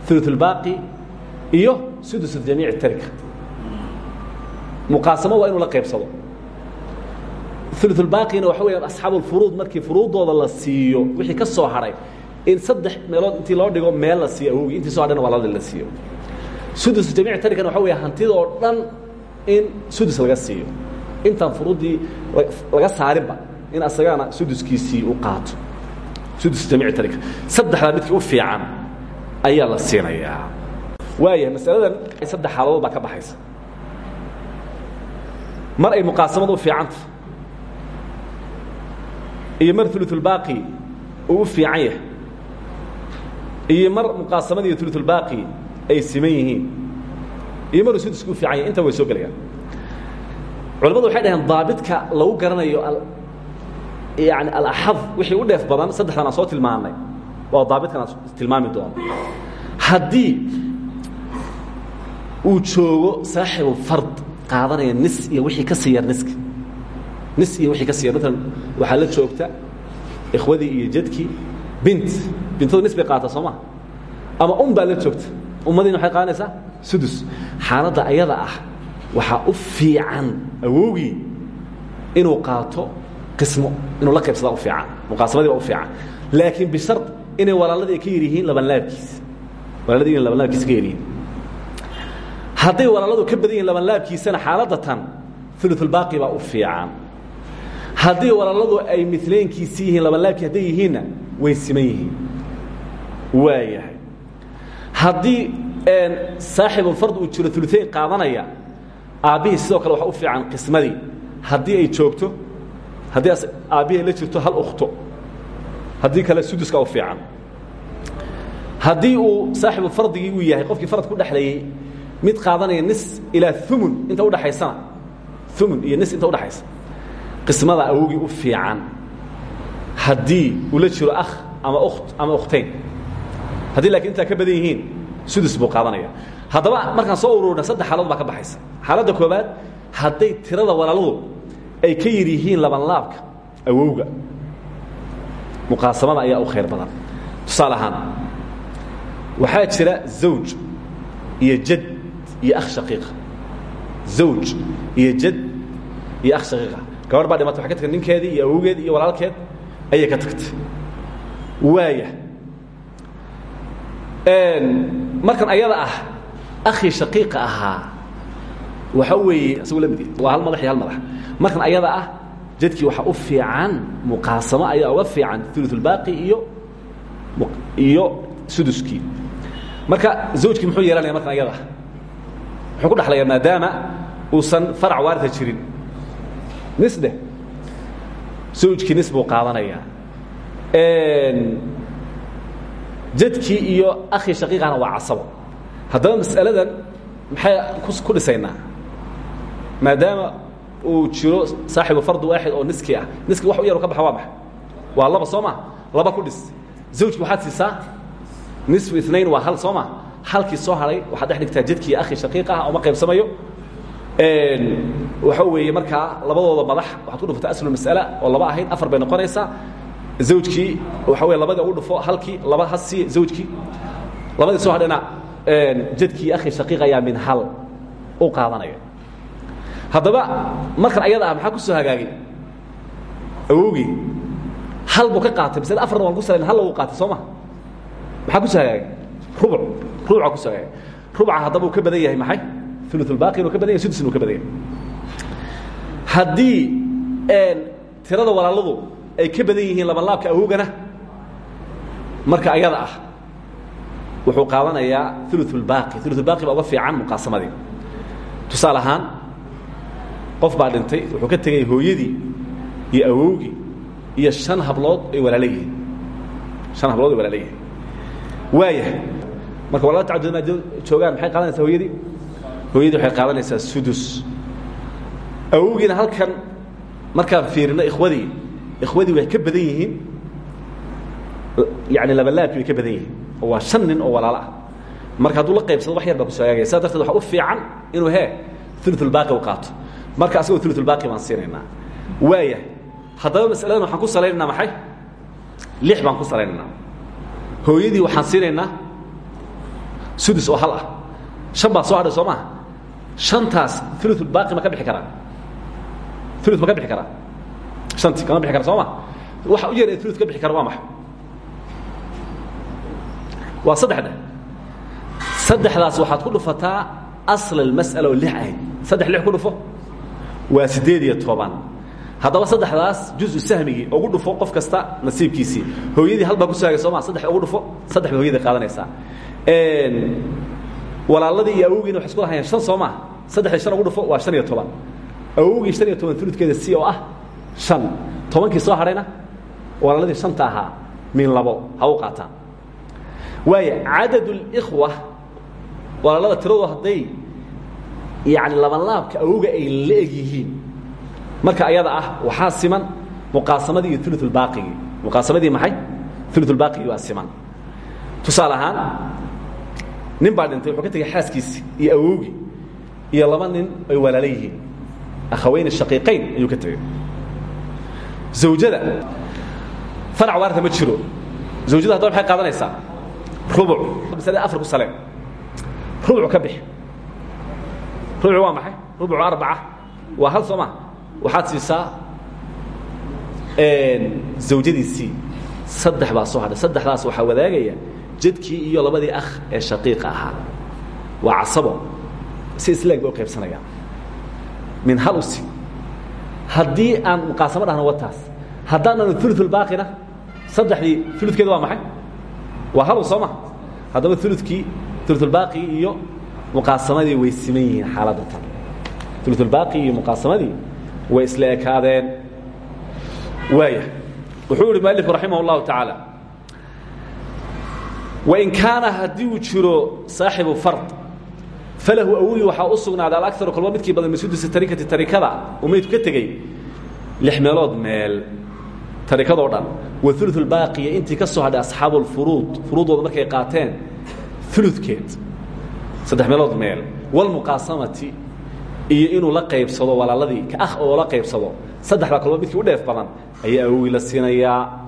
uluثulbaaqi iyo sudus jamiic tarika muqaasamo waa inuu la qaybsado uluثulbaaqina waxa weya asxaabu اlfuruud markii furuuddooda la siiyo wixii ka soo hadhay in saddex meelood intii loo dhigo meel la siiyo awogii intii so hadhana waa lala la siiyo. Sudus jamiic tarikana waxa weya hantida oo dhan in sudus laga siiyo. Intaan furuuddii laga saarinba in asagana suduskiisii u qaato. Sudus jamiic tarika. Saddexdaa midkii u fiican ayaa la siinayaa. Waayahay masaladan saddex xaaladood baa ka baxaysa. Mar ay muqaasamadu u fiicanta iyo mar uluثulbaaqi uu u fiican yahay iyo mar muqaasamadii iyo uluثulbaaqi ay siman yihiin iyo maruu sudusku u fiican inta way soo gelayaan culamadu waxay dhaheen daabidka lagu garanayo yani alaxad wixii u dheef badan saddexdan soo tilmaanay. Waa daabidkan tilmaami doono. Haddii uu joogo saaxibu fard qaadanaya nis iyo wixii ka sii niska iyo wixii ka sii yar maalan waxaa la joogta ikhwadii iyo jadkii bint bintadu nis bay qaata soo maa ama um baa la joogta? Ummadiina waxay qaadanaysaa sudus. Xaaladda ayada ah waxaa u fiican awowgii inuu qaato qismo inuu la qaybsadaa u fiican. Muqaasamadii baa u fiican. Laakiin bishard inay walaaladii ka yar yihiin labanlaabkiisa walaaladii inay labanlaabkiisa ka yar yihiin hadday walaaladu ka badan yihiin labanlaabkiisana xaaladda tan uluثulbaaqi baa u fiican haddii walaaladu ay milaynkiisi yihiin labanlaabkii hadday yihiinna way siman yihiin. Waayahay haddii saaxibulfard uu jiro uluayn qaadanaya aabbihii sidoo kale waxa u fiican qismadii. Haddii ay joogto haddii aabbihii la jirto hal ukhto. Haddii kale suduska u fiican. Haddii uu saaxibu fardigii uu yahay qofkii farad ku dhexlayey mid qaadanaya nis ilaa umun inta udhaxaysana umun iyo nis inta udhaxaysa qismada awogii u fiican haddii uu la jiro akh ama ukht ama ukhtayn. Haddii laakiin intaa ka badan yihiin sudus buu qaadanaya. Haddaba markaan soo ururna saddex xaalaod baa ka baxaysa. Xaaladda koobaad hadday tirada walaaladu ay ka yar yihiin labanlaabka awowga muqaasamada ayaa u khayr badan. Tusaale ahaan jira zawj iyo jad iyo akh shaqiiqa. Zawj iyo jad iyo akh shaqiiqa gabadh baa dhimata waxay ka tagtay ninkeedii iyo awowgeed iyo walaalkeed ayay ka tagtay. Waaya. Markan ayada ah akhii shaqiiqa ahaa waxa weeye isagu la mid waa hal madax iyo hal madax. Markan ayada ah jadkii waxaa u fiican muqaasamo ayaa uga fiican uluثulbaaqi iyo iyo suduskii marka zawjkii muxuu yeelanaya markan ayada? Muxuu ku dhexlayaa maadaama uusan farac waarita jirin nisde. Zawjkii nis buu qaadanayaa jadkii iyo akhi shaqiiqana waa casabo. Haddaba mas'aladan maxay ku dhisaynaa? Maadaama uu jiro saaxibu fardu waaxid oo niskii ah. Niski wax u yar ka baxa waa maxay? Waa laba soo ma? Laba ku dhis. Zawjki waxaad siisaa? Nisfu inain waa hal soo ma? Halkii soo haray waxaad dhex dhigtaa jadkii akhi shaqiiq ah uma qaybsamayo waxa weeye markaa labadooda madax waxaad ku dhufataa aslulmas'ala oo laba ahayd afar bay noqonaysaa. Zawjkii waxa wey labadii ugu dhufo halkii laba ha sii zawjkii. Labadii soo hadhayna jadkii akhi shaqiiq ayaa min hal u qaadanaya. Haddaba markan ayada ah maxaa ku soo hagaagay? Awowgii hal buu ka qaatay masle afarna waan ku salayn hal uu qaatay soo ma maxaa ku soo hagaagay? Rubuc. Rubuca ku soo hagaagay. Rubuca haddaba uu ka badan yahay maxay ulubaqi inu ka badanya sudus inu ka badanya. Haddii tirada walaaladu ay ka badan yihiin labalaabka awogana marka ayada ah wuxuu qaadanayaa ulubaqi ulubaqi baa uga fiican muqaasamadii. Tusaale ahaan qof baa dhintay wuxuu ka tegay hooyadii iyo awowgii iyo han hablood ay walaala yihiin. Han hablood ay walaala yihiin. Waayahay marka walala tacadudma joogaan maxay qaadanaysaa hooyadii? hooyadu waxay qaadanaysaa sudus. Awowgiina halkan markaan fiirino ikhwadii ikhwadii way ka badan yihiin. Yani labalaabki way ka badan yihiin. Oo waa shan nin oo walaalo ah marka hadduu la qaybsado wax yar baa kusoagaagaya saa darteed waxaa u fiican inuu hee ululbaaqi u qaato. Marka asagoo ululbaaqi baan siinaynaa. Waaya haddaba masaladan waxaan ku salaynaynaa maxay? Lix baan ku salaynaynaa. Hooyadii waxaan siinaynaa sudus oo hal ah. Shan baa soo hadhay soo maa shantaas uluثulbaaqi ma ka bixi karaa ulu ma ka bixi karaa shantii kama bixi kara soo ma waxa u yar ee ulu ka bixi kara waa maxay waa saddexda saddexdaas waxaad ku dhufataa asl اmasأala oo lix ahayd saddex lix ku dhufo waa siddeed iyo toban haddaba saddexdaas juزu sahmigii ugu dhufo qof kasta nasiibkiisii hooyadii hal baa ku sohagay soo ma saddex ugu dhufo saddex ba hooyadii qaadanaysaa walaaladii iyo awowgiina waxay isku lahaayeen shan soo maaha shan ugu dhufo waa shan iyo toban. Awowgii si oo ah shan. Tobankii soo hadhayna walaaladii shanta ahaa min labo. Ha u qaataan. Waaya cadadulkhwa walaalada tiradu hadday yacni labanlaabka awowga ay la-eg marka ayada ah waxaa siman muqaasamadii iyo ulubaaigii muqaasamadii maxay? Ulubaaigi waa siman. Tusaale nin baa dhintay wuxuu ka tegay xaaskiisi iyo awowgii iyo laba nin ay walaalo yihiin. Akhaweyn shaqiiqayn ayuu ka tegey zawjada farac waarta ma jiro. Zawjada haddaba maxay qaadanaysaa? Rubuc. Masalada afar ku saleen. Rubuc ka bix rubuc waa maxay? Rubuc arbaca. Waa hal soo ma? Waxaad siisaa zawjadiisii. Saddex baa soo hadhay. Saddexdaas waxaa wadaagaya jadkii iyo labadii akh ee shaqiiqa ahaa. Waa casabo si islaag bay u min hal usig haddii aan muqaasamo dhahno wataas haddaananu ulubaaqina saddexdii ulukeeda waa maxay? Waa halow soo maha haddaba ulukii ulubaaqii iyo muqaasamadii way siman yihiin xaaladda tan. Ululbaaqi iyo muqaasamadii way isla ekaadeen wuxuu ihi mualifu raximah اllahu wain kaana haddii uu jiro saaxibu fard falahu awogii waxaa u sugnaaday alagaru kolba midkii badan masudusi tarikati tarikada uu ka tegey lix meelood meel tarikadoo dhan. Wa uluثulbaaqiya intii ka soo hadhay asxaabu اlfuruud furuudooda markay qaateen uludkeed saddex meelood meel. Walmuqaasamati iyo inuu la qaybsado walaaladii ka ah oo la qaybsado saddexdaa kolba midkii u dheef badan ayaa awogii la siinayaa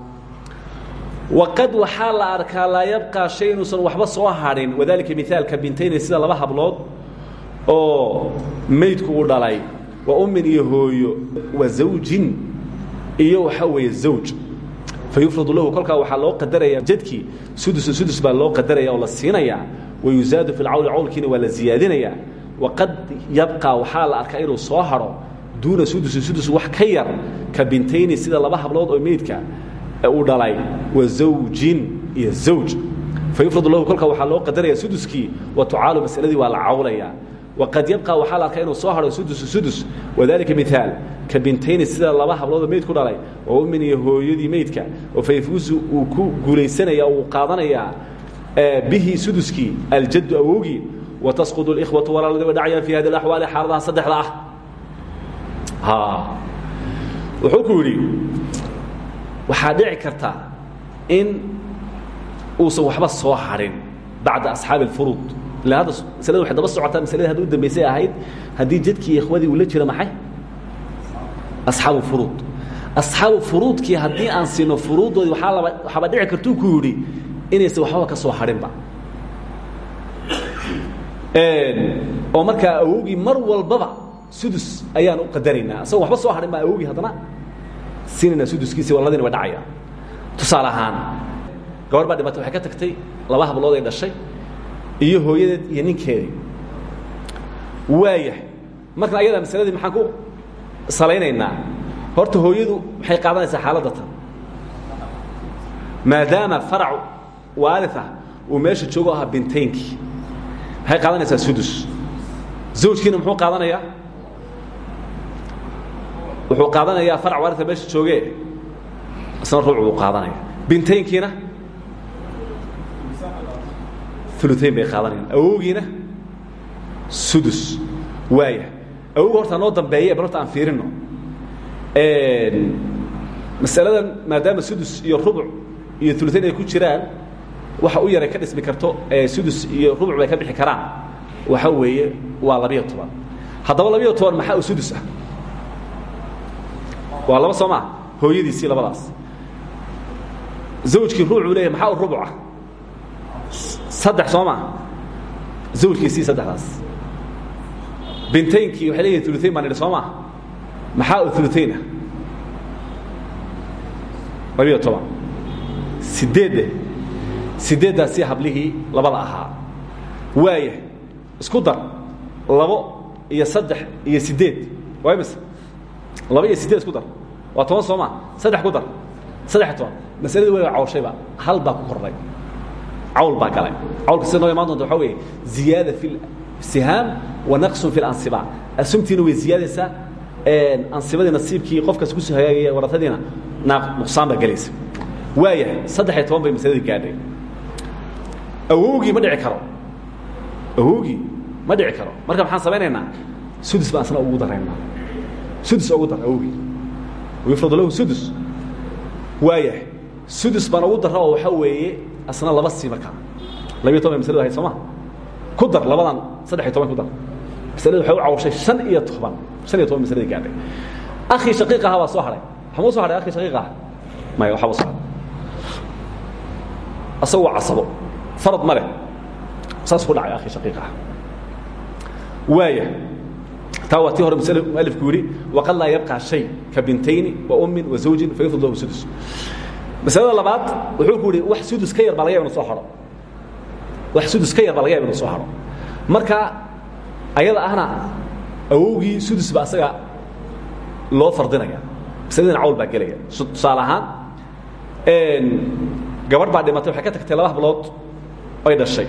waqad waxaa la arkaa laa yabqaa shay inuusan waxba soo hadhin wadalika miaalka bintayne sida laba hablood oo maydku u dhalay wa ummin iyo hooyo wa zawjin iyo waxaa weeye zawj fayufradu lahu kolkaa waxaa loo qadaraya jadkii sudusu sudus baa loo qadaraya oo la siinayaa wayuzaadu fi lcawli cawlkiina waa la waqad yabqaa waxaa la arkaa inuu soo haro duuna sudusi sudus wax ka yar ka bintayni sida laba hablood oo meydka uu dhalay wa zawjin iyo zawj. Fayufradu lahu kolkaa waxaa loo qadaraya suduskii wa tucaalu masaladii waa la cawlayaa waqad yabqa waxaa la arkaa soo haro sudusu sudus. Wadalika miaal ka bintayni sida laba habloodoo meyd ku dhalay oo ummin iyo hooyadii oo fayfuusu uu ku guulaysanaya uu qaadanayaa bihi suduskii aljaddu awowgii wa tasqudu اlkhwatu walaaladi way dhacayaan fi hadi اaxwaali xaaladaha saddexda ah. Wuxuu ku yidhi waxaa dhici karta in uusan waxba soo harin bacda asxaabi اlfuruud ila hadda maslada waxay daba socotaa masaladii hadda u dambaysay ahayd haddii jadkii ikhwadii uu la jiro maxay? Asxaabu furuud. Asxaabu furuudkii haddii aan siino furuuddoodii waxaa laba waxaaba dhici kartuu ku yidhi inaysan waxbaba ka soo harinba oo markaa awowgii mar walbaba sudus ayaan u qadaraynaa. Asagoo waxba soo harin baa awowgii haddana siinaynaa suduskiisi walladina way dhacaya. Tusaale gabar baa dhimatay waxay ka tagtay laba hablood ay dhashay iyo hooyadeed iyo ninkeedii. Waayahay. Markan ayadaa masaladii maxaan ku salaynaynaa horta hooyadu maxay qaadanaysaa xaaladda tan? Maadaama farac waaria uu meesha joogo ahaa bintaynkii. Qaadanaysaa sudus? Zawjkiina muxuu qaadanayaa wuxuu qaadanayaa farac waaria meesha jooge isna ruuc buu qaadanaya bintaynkiina uluayn bay qaadanayaan awowgiina sudus waaya awowga horta noo dambeeye bal horta aan fiirino. Masaladan maadaama sudus iyo rubuc iyo uluayn ay ku jiraan waxa u yaray ka dhismi karto sudus iyo rubuc bay ka bixi karaan. Waxa weeye waa labiyo toban. Haddaba maxaa sudus ah waa laba soo maa hooyadiisii labadaas. Zawjkii rubuc buu leeyahy maxaa u rubuc ah? Saddex soo maa zawjkiisii saddexdaas. Bintaynkii waxay leeyihiin uluayn baan soo maa maxaa u uluaynah labiyo toban. Sideedde sideeddaasi labada ahaa. Waaya isku dar labo iyo saddex iyo sideed waa laba iyo sideed isku dar. Waa toban soo maa saddex ku dar. Saddex toban. Masaladii waliba cawshayba hal baa ku kordhay cawl baa galay. Cawlka sida noo imaan doonta waxaa weeye ziyaada fi sihaam wa naqsun fi lansiba asumtiina way ziyaadaysaa ansibadii nasiibkii qofkaas ku soo hagaagaya waratadiina nuqsaan baa gelaysa waayahay saddex iyo toban bay masaladii gaadhay. Awowgii ma dhici karo. Awowgii ma dhici karo. Marka maxaan samaynaynaa sudus baan asna ugu daraynaa sudus ugu dar awowgii wayufradu lahu sudus waayahay sudus baan ugu dara oo waxaa weeye asna laba sii markaa labiyo toban bay masaladu ahayd soo ma? Ku dar labadan saddex iyo toban ku dar. Masaladu waxay u cawshay shan iyo toban. Shan iyo toban masaladii gaadhay. Akhii shaqiiq ahaa baa soo hadhay waxmuu soo hadhay akhii shaqiiq ah maya waxba soo hadhay asagu waa casabo. Farad ma leh. Saas ku dhacay akhii shaqiiq ah waaya taa waa tii hore mualifku yidhi waqad laa yabqى shay ka bintayni wa ummin wa zawjin fayufrad lahu sudus. Masalada labaad wuxuu ku yidhi wax sudus ka yar baa laga yaba inu soo haro wax sudus ka yar baa laga yaba inu soo haro marka ayada ahna awowgii sudus ba asaga loo fardinaya. Masaladina cawl baa gelaya. Tusaale ahaan gabadh baa dhimatay waxay ka tagtay laba hablood ay dhashay.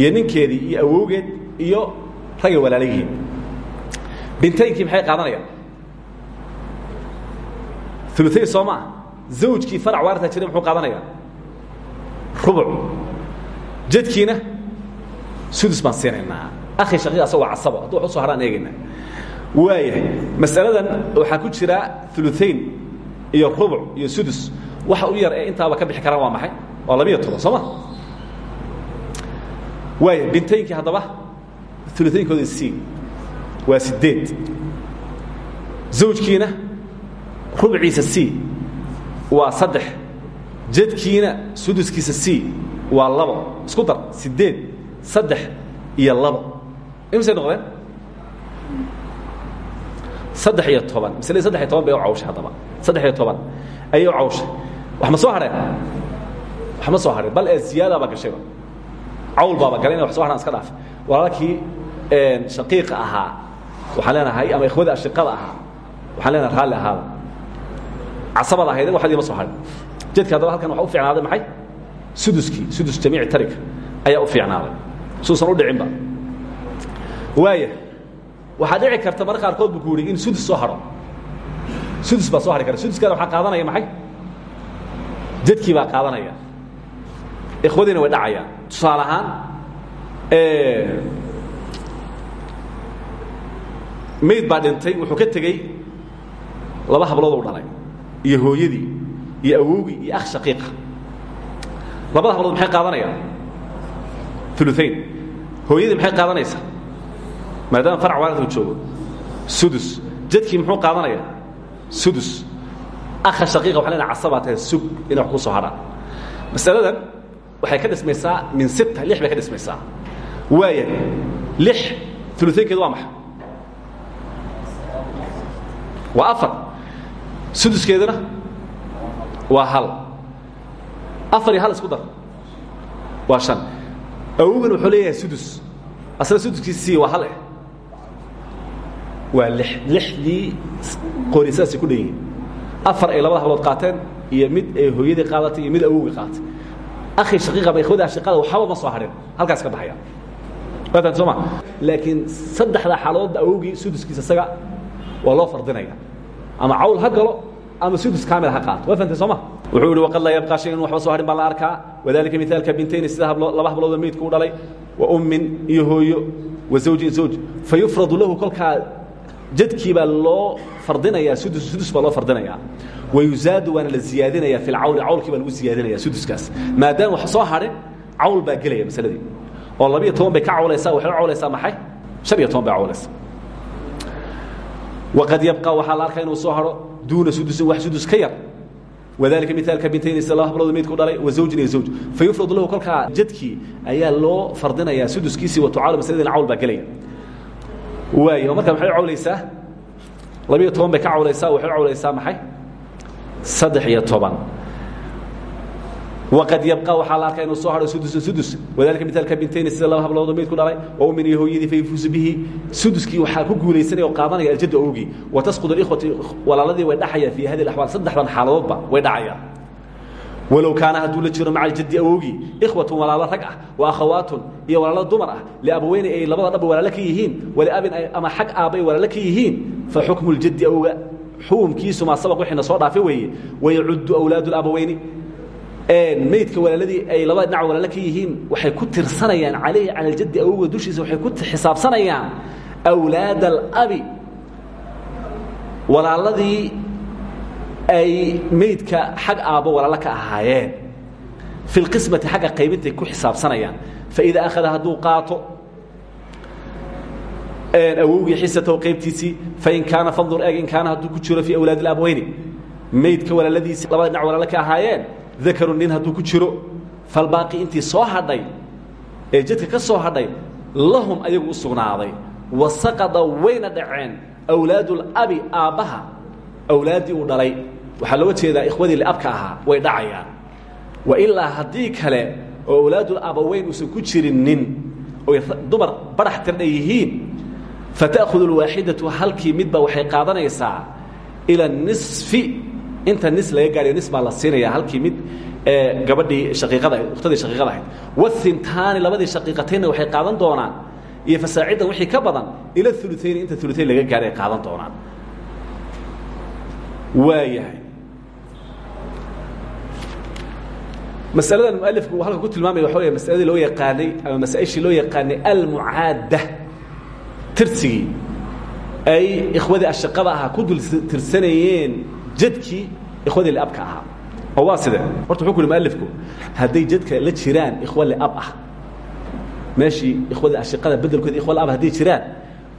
Iyo ninkeedii iyo awowgeed iyo ragay walaalayihiin bintaynkii maxay qaadanayaan? Uluayn soo maa zawjkii farac waarta jiray muxuu qaadanayaa rubuc. Jadkiina sudus baan siinaynaa. Akhi shaqii asagoo casabo. Hadduu wax u soo haraan eegayna waayahay masaladan waxaa ku jira uluayn iyo rubuc iyo sudus. Waxa u yar ee intaaba ka bixi karaan waa maxay? Waa labiyo toban soo ma? Waaya bintaynkii haddaba uluaynkooda c waa sideed. Zawjkiina rubciisa c waa saddex. Jadkiina suduskiisa c waa labo. Isku dar sideed saddex iyo labo. Imisay noqdeen? Saddex iyo toban. Masladi saddex iyo toban bay u cawshay haddaba. Saddex iyo toban ayay u cawshay wax ma soo hadheen wax ma soo hadheen bal ee ziyaadaaba gashayba cawl baaba galay inay wax soo hadhaan iska dhaaf. Walaalkii shaqiiqa ahaa waxaan leenahay ama ikhwadii ashiqada ahaa waxaan leenahay raalli ahaada. Casabada ahayd waxdii ma soo hadhin jadka haddaba halkan waxa u fiicnaaday maxay? Suduskii sudus jamiici tarika ayaa u fiicnaaday. Suusan u dhicinba waaya waxaa dhici karta marka qaarkood bu ku yidhi in sudus soo hadho sudus baa soo hadhi kara suduskana waxaa qaadanaya maxay? Jadkii baa qaadanaya. Ikhwadiina way dhacayaan. Tusaale ahaan mayd baa dhintay wuxuu ka tegey laba hablood u dhalay. Iyo hooyadii iyo awowgii iyo akh shaqiiqa. Labada hablood maxay qaadanayaan? Uluain hooyadii maxay qaadanaysaa? Maadaama farc waalid uu joogo. Sudus. Jadkii muxuu qaadanayaa sudus. Akha shaqiiqa waxa lena casabaa tahay sug inay wax ku soo hadhaan. Masaladan waxay ka dhismaysaa min sita lix bay ka dhismaysaa. Waaya lix uluaynkeedu waa maxay waa afar suduskeeduna waa hal. Afar iyo hal isku dar. Waa shan. Awogan wuxuu leeyahay sudus. Asna suduskiisii waa hal eh. Waa lix lixdii qori saasay ku dhan yihiin afar ay labada hablood qaateen iyo mid ay hooyadii qaadatay iyo mid awowgii qaatay akhi shaqiiqaba ikhwada shaqiiqada waxba ma soo hadhin halkaas ka baxaya. Waatan soo ma. Laakiin saddexda xaaladoodba awowgii suduskiisa isaga waa loo fardinaya. Ama cawl ha galo ama sudus kaamil ha qaato. Waa fahantay soo ma? Wuxuu yihi waqad laa yabqaa shay in waxba soo hadhin baa la arkaa. Wadalika mithaalka bintayni sida laba habloodoo meydku u dhalay. Wa ummin iyo hooyo wa zawjin zawj. Fa yufradu lahu kolkaa jadkii baa loo fardinayaa sudus sudus baa loo fardinayaa. Wayuzaadu waana la ziyaadinaya fi lcawli cawlkii baa lagu ziyaadinaya suduskaas. Maadaama wax soo hadhin cawl baa gelaya masaladii. Oo labiyo toban bay ka cawlaysaa waxay u cawlaysaa maxay? Shan iyo toban bay cawlaysaa waqad yabqa waxaa la arkaa inuu soo haro duuna sudus ka yar wadalika mithaalka bintayni laba hablood meydku dhalay wa zawjin iyo zawj fa yufradu lahu kolkaa jadkii ayaa loo fardinayaa suduskiisii wa tucaalo masaladina cawl baa gelaya waay markaa maxay cawlaysaa labiyo toban bay ka cawlaysaa waxay cawlaysaa maxay saddex iyo toban waqad yabqa waxaa la arkaa inuu soo haro sudusun sudus wadalika mithaalka bintayni sida laba habloodoo meydku dhalay wa ummin iyo hooyadii fa yafuusu bihi suduskii waxaa ku guulaysanaya oo qaadanaya aljaddu awgii wa tasqud alikhwati walaaladii way dhacayaan fii hadi alaxwaal saddexdan xaaladoodba way dhacayaan walow kaana hadduu la jiro maca aljaddi awogii ikhwatun walaalo rag ah wa akhawaatun iyo walaalo dumar ah liabaweyni ay labada dhaba walaalo ka yihiin waliabin ama xag aabay walaalo ka yihiin fa xukmu ljaddi awga xukumkiisu maa sabaq wixiina soo dhaafa weeye wayacuddu awlaadu labaweyni maydka walaaladii ay labada dhinac walaalo ka yihiin waxay ku tirsanayaan calayhi cala aljaddi awga dushiisa waxay ku xisaabsanayaan awlaad alabi walaaladii ay maydka xag aabbo walaalo ka ahaayeen. Fi lqismati xagga qaybintay ku xisaabsanayaan. Faida akhada hadduu qaato awowgii xisatahu qaybtiisii fain kaana fandur eg in kaana hadduu ku jiro fii awlaadi اlabweyni maydka walaaladiisii labada dhinac walaalo ka ahaayeen dakaru nin hadduu ku jiro falbaaqi intii soo hadhay ee jadka ka soo hadhay lahum ayagu u sugnaaday. Wasaqada wayna dhaceen awlaadu اlabi aabbaha awlaaddii uu dhalay. Waxaa looga jeedaa ikhwadii liabka ahaa way dhacayaan. Wa ilaa haddii kale oo awlaadul abaweyn uusan ku jirin nin oy dumar barax tirdha yihiin fata'khudu alwaaxidatu halkii midba waxay qaadanaysaa ila nisfi inta nis laga gaadhayo nis baa la siinaya halkii mid ee gabadhii shaqiiqada ahayd ukhtadii shaqiiqada ahayd. Wahintaani labadii shaqiiqataynna waxay qaadan doonaan. Iyo fasaaciddan wixii ka badan ila ulutayni inta ulutayn laga gaadhay ay qaadan doonaan. Waayahay. Masaladan mualifku uu halka ku tilmaamaya waxa wey masaladii loo yaqaanay ama masaaishii loo yaqaanay almucaadda tirsigii. Ay ikhwadii ashaqada ahaa ku dul tirsanayeen jadkii ikhwadii liabka ahaa. Oo waa side horta wuxuu ku yhi mualifku hadday jadka la jiraan ikhwa liab ah. Meeshii ikhwadii ashiqada bedelkooda ikhwa liab hadday jiraan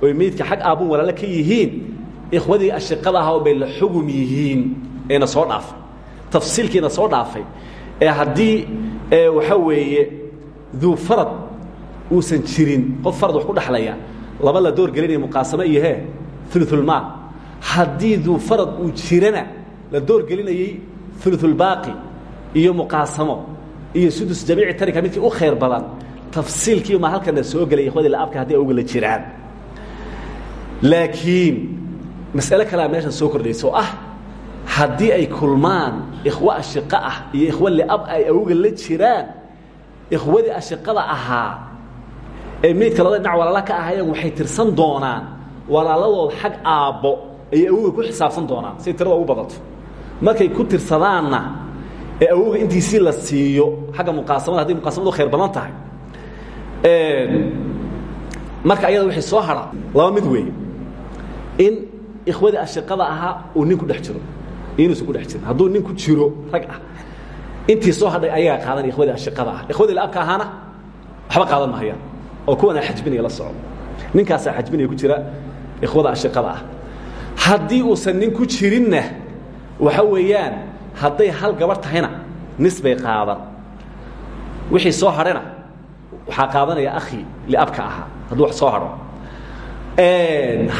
oy meydka xag aabun walaalo ka yihiin ikhwadii ashiqada ahaa bay la xugum yihiin eena soo dhaafay. Tafsiilkiina soo dhaafay. Ee haddii waxaa weeye duu farad uusan jirin qof farad wax ku dhexlaya laba la door gelinaya muqaasamo iyo hee uluulmaal haddii duu farad uu jirana la door gelinayey uluulbaaqi iyo muqaasamo iyo sudus jamiici tarika midkii u khayr badan tafsiilkii ma halkana soo gelay ikhwadii laabka haddii awga la jiraan. Laakiin mas'ale kalea meeshan soo kordhaysa ah haddii ay kulmaan ikhwo ashiqa ah iyo ikhwo liab ay awga la jiraan ikhwadii ashiqada ahaa ee meydka labada dhinac walaala ka ahaayeen waxay tirsan doonaan walaaladood xag aabbo ayay awowga ku xisaabsan doonaan. Siay tirada ugu badato markay ku tirsadaanna ee awowga intiisii la siiyo xagga muqaasamada hadday muqaasamadu khayr badan tahay marka ayada waxay soo hadhaan laba mid weeye. In ikhwadii ashiqada ahaa uu nin ku dhex jiro inuusan ku dhex jirin. Hadduu nin ku jiro rag ah. Intii soo hadhay ayagaa qaadanaya ikhwadii ashiqada ah. Ikhwadii laabka ahaana waxba qaadan mahayaan oo kuwana xajbinaya la soco ninkaasaa xajbinaya ku jira ikhwada ashiqada ah haddii uusan nin ku jirinna waxa weeyaan hadday hal gabar tahayna nis bay qaadan. Wixii soo hadhayna waxaa qaadanaya akhi liabka ahaa hadduu wax soo hadho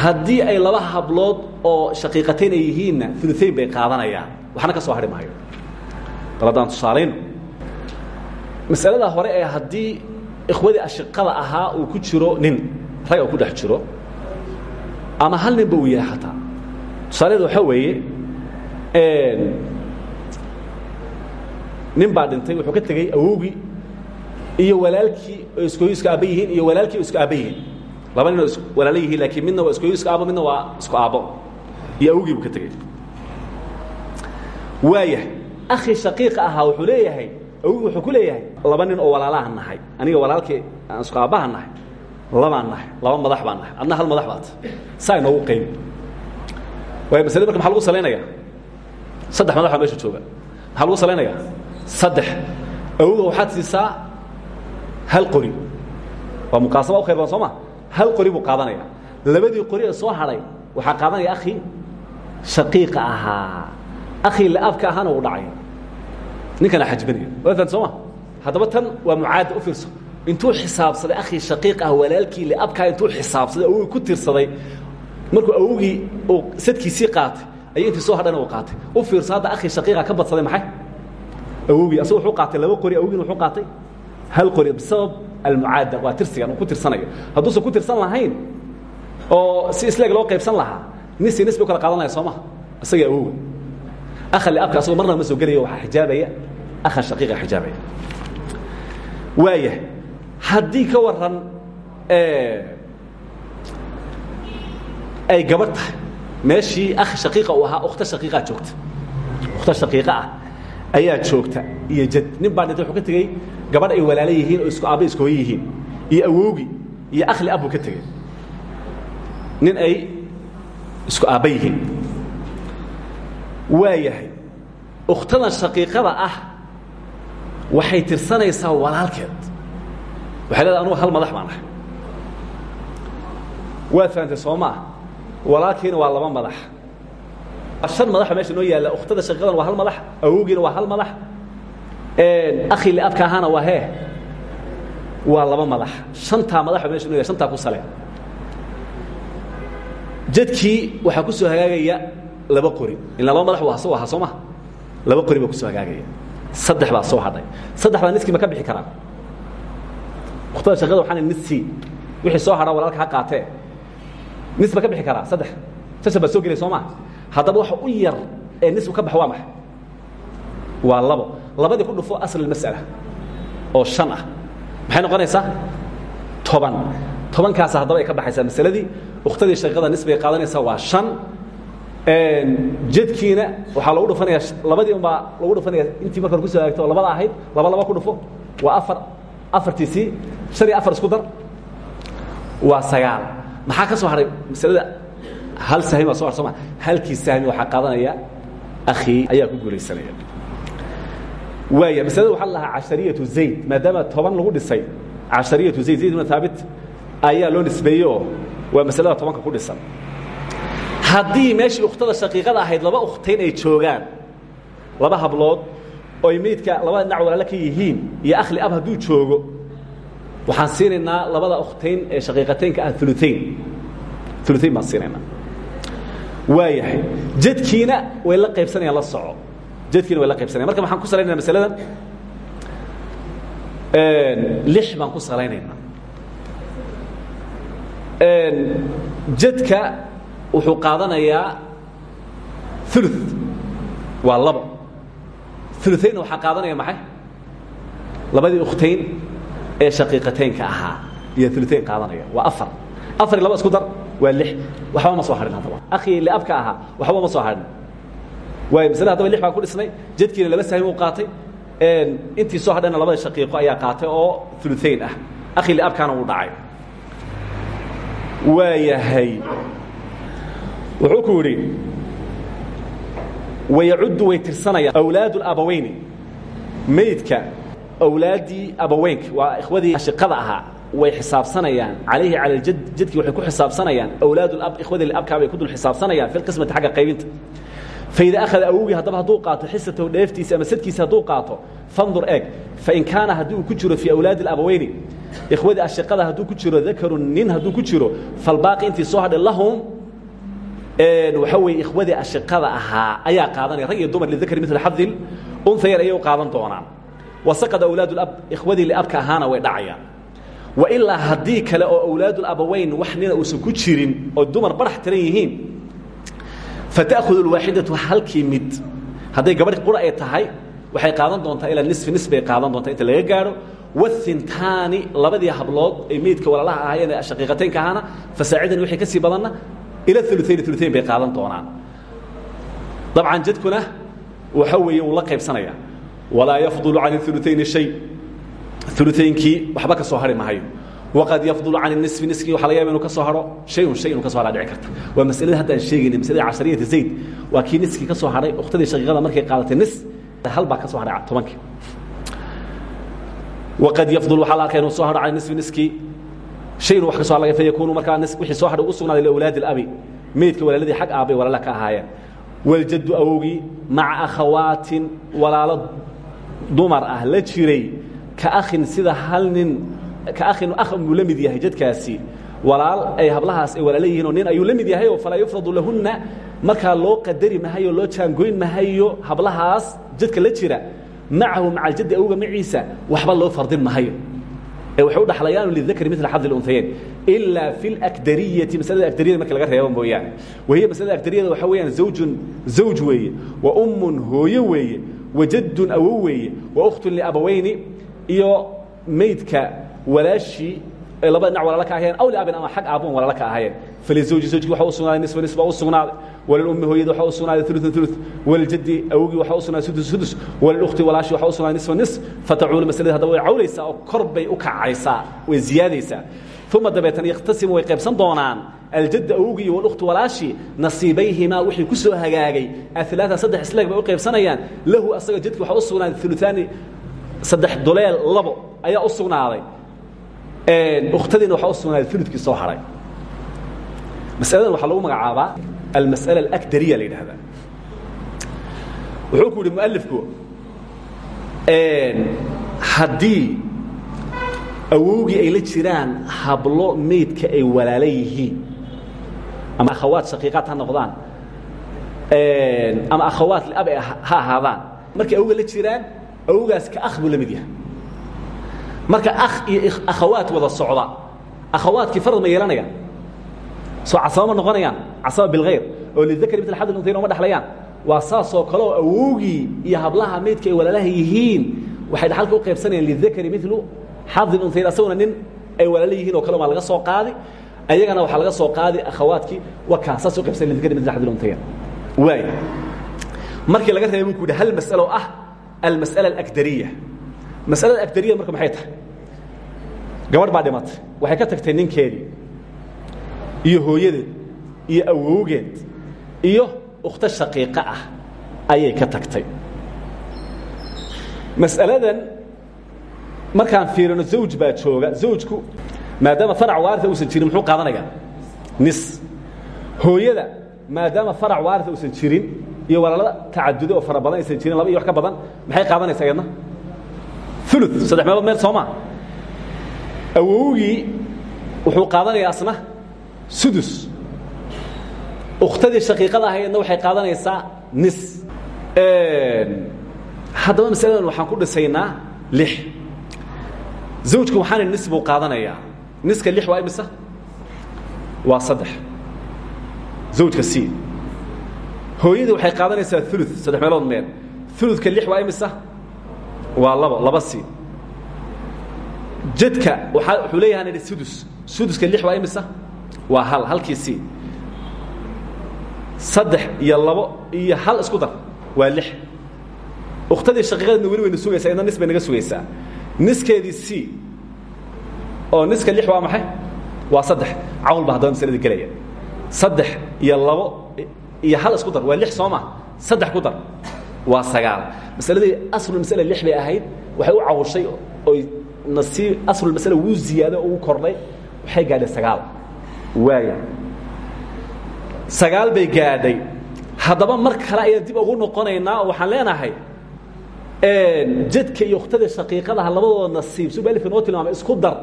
haddii ay laba hablood oo shaqiiqatayn ay yihiinna uluayn bay qaadanayaan. Waxna ka soo hadhi maayo. Bal haddaan tusaalayno masalada hore ee haddii ikhwadii ashiqada ahaa uu ku jiro nin rag uu ku dhex jiro ama hal ninba uu yahay xataa tusaalaheeda waxaa weeye nin baa dhintay wuxuu ka tegey awowgii iyo walaalkii oo iskooyi isku aabba yihiin iyo walaalkii oo isku aabba yihiin. Laba nin oo walaalo yihiin laakiin midna waa iskooyi isku aabbo midna waa isku aabbo. Iyo awogii buu ka tegey. Waayahay akhi shaqiiqa ahaa wuxuu leeyahay awogii wuxuu ku leeyahay laba nin oo walaalaha nahay. Aniga walaalkii aan isku aabbaha nahay labaan nahay laba madax baan nahay adna hal madax baat saa inoogu qaybi waay maslada marka maxa lagu salaynaya saddex madax baa meesha jooga. Maxaa lagu salaynaya saddex. Awowga waxaad siisaa hal qori. Waa muqaasama u khayr badan soo ma? Hal qori buu qaadanaya. Labadii qori ee soo hadhay waxaa qaadanaya akhi shaqiiqa ahaa. Akhi laabka ahaana uu dhacaya ninkana xajbinaya. Waa fahan soo ma? Haddaba tan waa mucaada u fiirso. Intuu xisaabsaday akhi shaqiiq ah walaalkii liabkaa intuu xisaabsaday awogii ku tirsaday markuu awogii uu sadkiisii qaatay ayay intii soo hadhana uu qaatay. U fiirso hadda akhi shaqiiqa ka badsaday maxay? Awogii asagu wuxuu qaatay laba qori awogina wuxuu qaatay hal qori. Bisabab almucaada waa tirsigan uu ku tirsanayo. Hadduusan ku tirsan lahayn oo si isleeg loo qaybsan lahaa nisi nis bay kala qaadanaya soo maha. Isagii awoga akha liabka asagoo marnaba ma soo gelaya waxaa xijaabaya. Akha shaqiiqa xijaabaya. Waayahay haddii ka waran ay gabar tahay. Meeshii akhi shaqiiqa uu ahaa ukhta shaqiiqaa joogta. Ukhta shaqiiqa ah ayaa joogta iyo jad. Nin baa dhintay wuxuu ka tegey gabadh ay walaalo yihiin oo isku aabba isku yihiin. Iyo awoogi iyo akhli buu ka tegey. Nin ay isku aabba yihiin. Waa yahay ukhtadan ah waxay tirsanaysaa walaalkeed. Waxay leedahay anugu hal madax baan ahay. Waad fahamtay soo walaalkiina waa laba madax. Shan madaxa meesha noo yaalla. Ukhtada shaqiiqadan waa hal madax awowgiina waa hal madax. Akhi liabka ahaana waa hee. Waa laba madax. Shantaa madaxa meesha noo yalla shantaa ku sale. Jadkii waxaa ku soo hagaagaya laba qori. Ilaa laba madax waa ahaa soo maha laba qori baa ku soo hagaagaya. Saddex baa soo hadhay. Saddexdaa niskii ma ka bixi karaan. Ukhtada shaqada waxaana nisii wixii soo hadhaa walaalka ha qaatee nis ma ka bixi karaa saddex. Sasa baa soo gelay soo maa haddaba waxa u yar ee nisbu ka bax waa maxay waa labo. Labadii ku dhufo asl almas'ala oo shan ah. Maxay noqonaysaa? Toban. Tobankaasa haddaba ay ka baxaysaa masaladii. Ukhtadii shaqiiqada nis bay qaadanaysaa waa shan. Jadkiina waxaa lagu dhufanaya labadii unbaa lagu dhufanaya intii marka ku soo hagaagto oo labada ahayd laba laba ku dhufo. Waa afar afartiisii shan iyo afar isku dar. Waa sagaal maxaa ka soo hadhay masalada hal sahmi baa so har sooma halkii sahmi waxaa qaadanaya akhi ayaa ku guulaysanaya. Waaya masalada waxaa lahaa cashariyatu zayd maadaama toban lagu dhisay cashariyatu zayd zayd ibna haabit ayaa loo nisbeeyey oo masalada tobanka ku dhisan. Haddii meeshii ukhtada shaqiiqada ahayd laba ukhtayn ay joogaan laba hablood oo ay meydka labada dhinac walaalo ka yihiin iyo akhli ab hadduu joogo waxaan siinaynaa labada ukhtayn ee shaqiiqataynka ah uluayn uluayn baan siinaynaa. Waayahay jadkiina way la qaybsanayaan la soco. Jadkiina way la qaybsanaya. Marka maxaan ku salaynayna masaladan? Lix baan ku salaynaynaa. Jadka wuxuu qaadanayaa ulu waa labo. Uluaynna waxaa qaadanaya maxay? Labadii ukhtayn ee shaqiiqataynka ahaa iyo uluayn qaadanaya. Waa afar. Afar iyo laba isku dar. Waa lix. Waxba ma soo hadhin haddaba. Akhii liabka ahaa. Waxba ma soo hadhin waayo masle haddaba lix baan ku dhisnay. Jadkiina laba sahmi u qaatay. Intii soo hadhayna labada shaqiiqo ayaa qaatay oo uluayn ah. Akhii liabkaana wuu dhacay. Waayahay wuxuu ku yidhi wayacuddu way tirsanayaan. Awlaadu abaweyni maydka awlaaddii abaweynka waa ikhwadii ashiqada ahaa way xisaabsanayaan. Calayhi cala ljad jadkii waxay ku xisaabsanayaan. Awlaad ab ikhwadii liabkaa bay ku dul xisaabsanayaan fi lqismati xagga qaybinta. Faida akhada awogii haddaba hadduu qaato xisatahu dheeftiisa ama sadkiisa hadduu qaato fandur eeg fain kaana haddii uu ku jiro fii awlaadi alabaweyni ikhwadii ashiqada hadduu ku jiro dakarun nin hadduu ku jiro falbaaqi intii soo hadhay lahum waxa weeye ikhwadii ashiqada ahaa ayaa qaadanaya. Rag iyo dumar lidakari mila xadil unhayan ayay u qaadan doonaan wasaqad awlaad lab ikhwadii liabka ahaana way dhacayaan. Wailaa haddii kale oo awlaadulabaweyn wax nina uusan ku jirin oo dumar barax tiran yihiin fata'khud alwaaxidatu halkii mid. Hadday gabadh qura ay tahay waxay qaadan doontaa ilaa nisfi nis bay qaadan doontaa inta laga gaadho. Wahintaani labadii hablood ee meydka walaalaha ahaayeen ee shaqiiqataynka ahaana fasaacidan wixii ka sii badanna ila uluayn uluayn bay qaadan doonaan. Dabcan jadkuna waxa weeye wuu la qaybsanaya walaa yafdulu can uluayni shay. Ulutaynkii waxba ka soo hari mahayo waqad yafdulu can nisfi niskii waxa laga yaba inu ka soo haro shayun shay inu ka so haraa dhici karta. Waa masalada hadda aan sheegaynay masalada cashariyata zayd. Waa kii niskii ka soo hadhay ukhtadii shaqiiqada markay qaadatay nis hal baa ka soo hadhay tobankii. Waqad yafdul waxaa la arkay inuu soo hadho can nisfi niskii. Shay inu wax ka so halagay fa yakuunu markaa wixii soo hadhay ugu sugnaaday liawlaadi alabi. Meydka walaaladii xag aabbay walaala ka ahaayeen. Waljaddu awowgii maca akhawaatin walaalo dumar ah la jiray ka akhin sida hal nin ka akhin akhan buu la mid yahay jadkaasi. Walaal ay hablahaas ay walaala yihiin oo nin ayuu la mid yahay oo falaa yufradu lahunna markaa loo qadari mahayo loo jaangoyn mahayo hablahaas jadka la jira macahu maca aljaddi awga maciisa waxba loo fardin mahayo. Ee waxay u dhaxlayaan lidakri mila xadi اlunhayayn ilaa fi اlakdariyati masalada akdariyada marka laga reebo mooyaane. Wahiya masalada akdariyada waxaa weeyaan zawjun zawj weeye wa ummun hooyo weeye wa jaddun awow weeye wa ukhtun liabawayni iyo maydka walaashii ay labada dhinac walaala ka ahayeen aw liabin ama xag aabon walaala ka ahayeen falizawji waxa u nisfa nisba u sugnaaday walilummi hooyada waxa u sugnaaday uluثun ulu waliljaddi awogii waxa u sugnaaday sudus sudus walilukhti walaashi waxa u nisfa nis fatacuulu masalada haddaba way cawlaysaa oo kor u kacaysaa way ziyaadaysaa uma dabeetan yakhtasimu way qaybsan doonaan aljadda awogii iyo walukhti walaashi nasiibayhimaa wixii ku hagaagay alaaa saddex isleeg bay u qaybsanayaan lahu asaga jadki waxa u sugnaaday uluaani saddex labo ayaa u sugnaaday ukhtadiina waxaa u sugnaaday soo haray masaladan waxaa lagu magacaabaa almas'ala alakdariya la yidhahdaa wuxuu ku yidhi mualifku haddii awowgii ay la jiraan hablo meydka ay walaala yihiin. Ama akhawaat shaqiiqaad ha noqdaan. Ama akhawaat liab ha ahaadaan. Markay awowga la jiraan awowgaas ka akh la mid marka akh iyo akhawaat wada socda. Akhawaadkii farad ma yeelanayaan soo casaba ma noqonayaan. Casaba bilkhayr oo lidakari mitl xad untayn oma dhexlayaan waa saasoo kale oo iyo hablaha meydka ay walaalaha waxay dhaxalka u qaybsanayaan lidakari milu xadin untayn asaguna nin ay walaala yihiin oo kale maa laga soo qaadi. Ayagana waxaa laga soo qaadi akhawaadkii wakaa saas u qaybsanaya lidakari mitl xad untayn waay markii laga reebay ku yidhi hal mas'alo ah almas'ala alakdariya masalada agdariyada marka maxay tahay? Gabadh baa dhimatay. Waxay ka tagtay ninkeedii iyo hooyadeed iyo awowgeed iyo ukhto shaqiiqo ah ayay ka tagtay. Mas'aladan markaan fiirino zawj baa jooga. Zawjku maadaama farac waarita uusan jirin muxuu qaadanayaa? Nis. Hooyada maadaama farac waarita uusan jirin iyo walaalada tacadudo oo fara badan aysan jirin laba iyo wax ka badan maxay qaadanaysaa iyadna ulu saddex meelood meel sooma awowgii wuxuu qaadanayaa asna sudus. Ukhtadii shaqiiqada ahaydna waxay qaadanaysaa nis. Haddaba masaladan waxaan ku dhisaynaa lix zawjka waxaana nis buu qaadanayaa niska lix waa imisa? Waa saddex. Zawjka c. Hooyadii waxay qaadanaysaa ulu saddex meelood meel. Uludka lix waa imisa? Waa labo laba c. Jadka waaa wuxuu leeyahan idhi sudus. Suduska lix waa imisa? Waa hal halkii c. Saddex iyo labo iyo hal isku dar waa lix. Ukhtadii shaqiiqadna weli wayna sugaysaa idna nis bay naga sugaysaa niskeedii c. Oo niska lix waa maxay? Waa saddex. Cawl ba haddaba masaladii gelaya saddex iyo labo iyo hal isku dar. Waa lix soo ma? Saddex ku dar. Waa sagaal. Masaladii aslulmasale lix bay ahayd. Waxay u cawshay oy nasiib aslulmasale wuu ziyaado o u kordhay waxay gaadhay sagaal. Waaya sagaal bay gaadhay. Haddaba mar kale ayaan dib ugu noqonaynaa oo waxaan leenahay jadka iyo ukhtada shaqiiqadaha labadooda nasiib su alifka noo tilmaamay isku dar.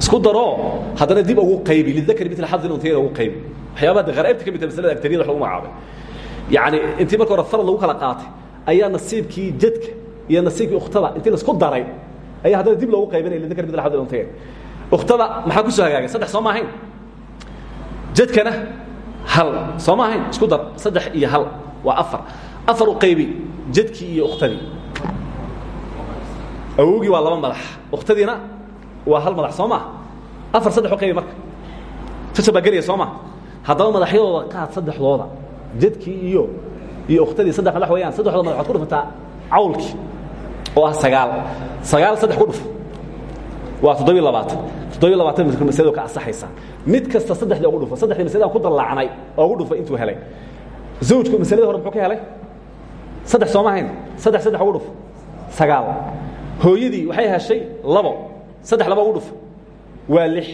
Isku daroo haddana dib ugu qaybi lidakri mil xadi untayna ugu qaybi. Waxyaabaha de qaraibta ka mid maslada agtariyada wax lagu magacaabay yani intii marka hore farad lagu kala qaatay ayaa nasiibkii jadka iyo nasiibkii ukhtada intii la isku daray ayaa haddana dib loogu qaybinaya lidakri mil xadi untayn ukhtada maxaa ku soo hagaagay? Saddex soo ma ahayn. Jadkana hal soo ma ahayn. Isku dar. Saddex iyo hal. Waa afar afar u qaybi jadkii iyo ukhtadii awowgii waa laba madax. Ukhtadiina waa hal madax soo maa afar saddex u qaybi marka. Jajab baa gelaya soo ma haddaba madaxyadooda qaad saddexdooda. Jadkii iyo iyo ukhtadii saddex madax weeyaan. Saddexdooda madax waad ku dhufataa cawlkii oo ah sagaal. Sagaal saddex ku dhuf. Waa toddobiyo labaatan. Toddobiyo labaatan masaladu ka asaxaysa mid kasta saddexdii ugu dhufo saddexdii masaladaan ku dallaacnay oo ugu dhufo intuu helay. Zawjku masaladii hore muxuu ka helay saddex sooma hayn saddex saddex ugu dhufo sagaal. Hooyadii waxay heshay labo. Saddex laba ugu dhufo waa lix.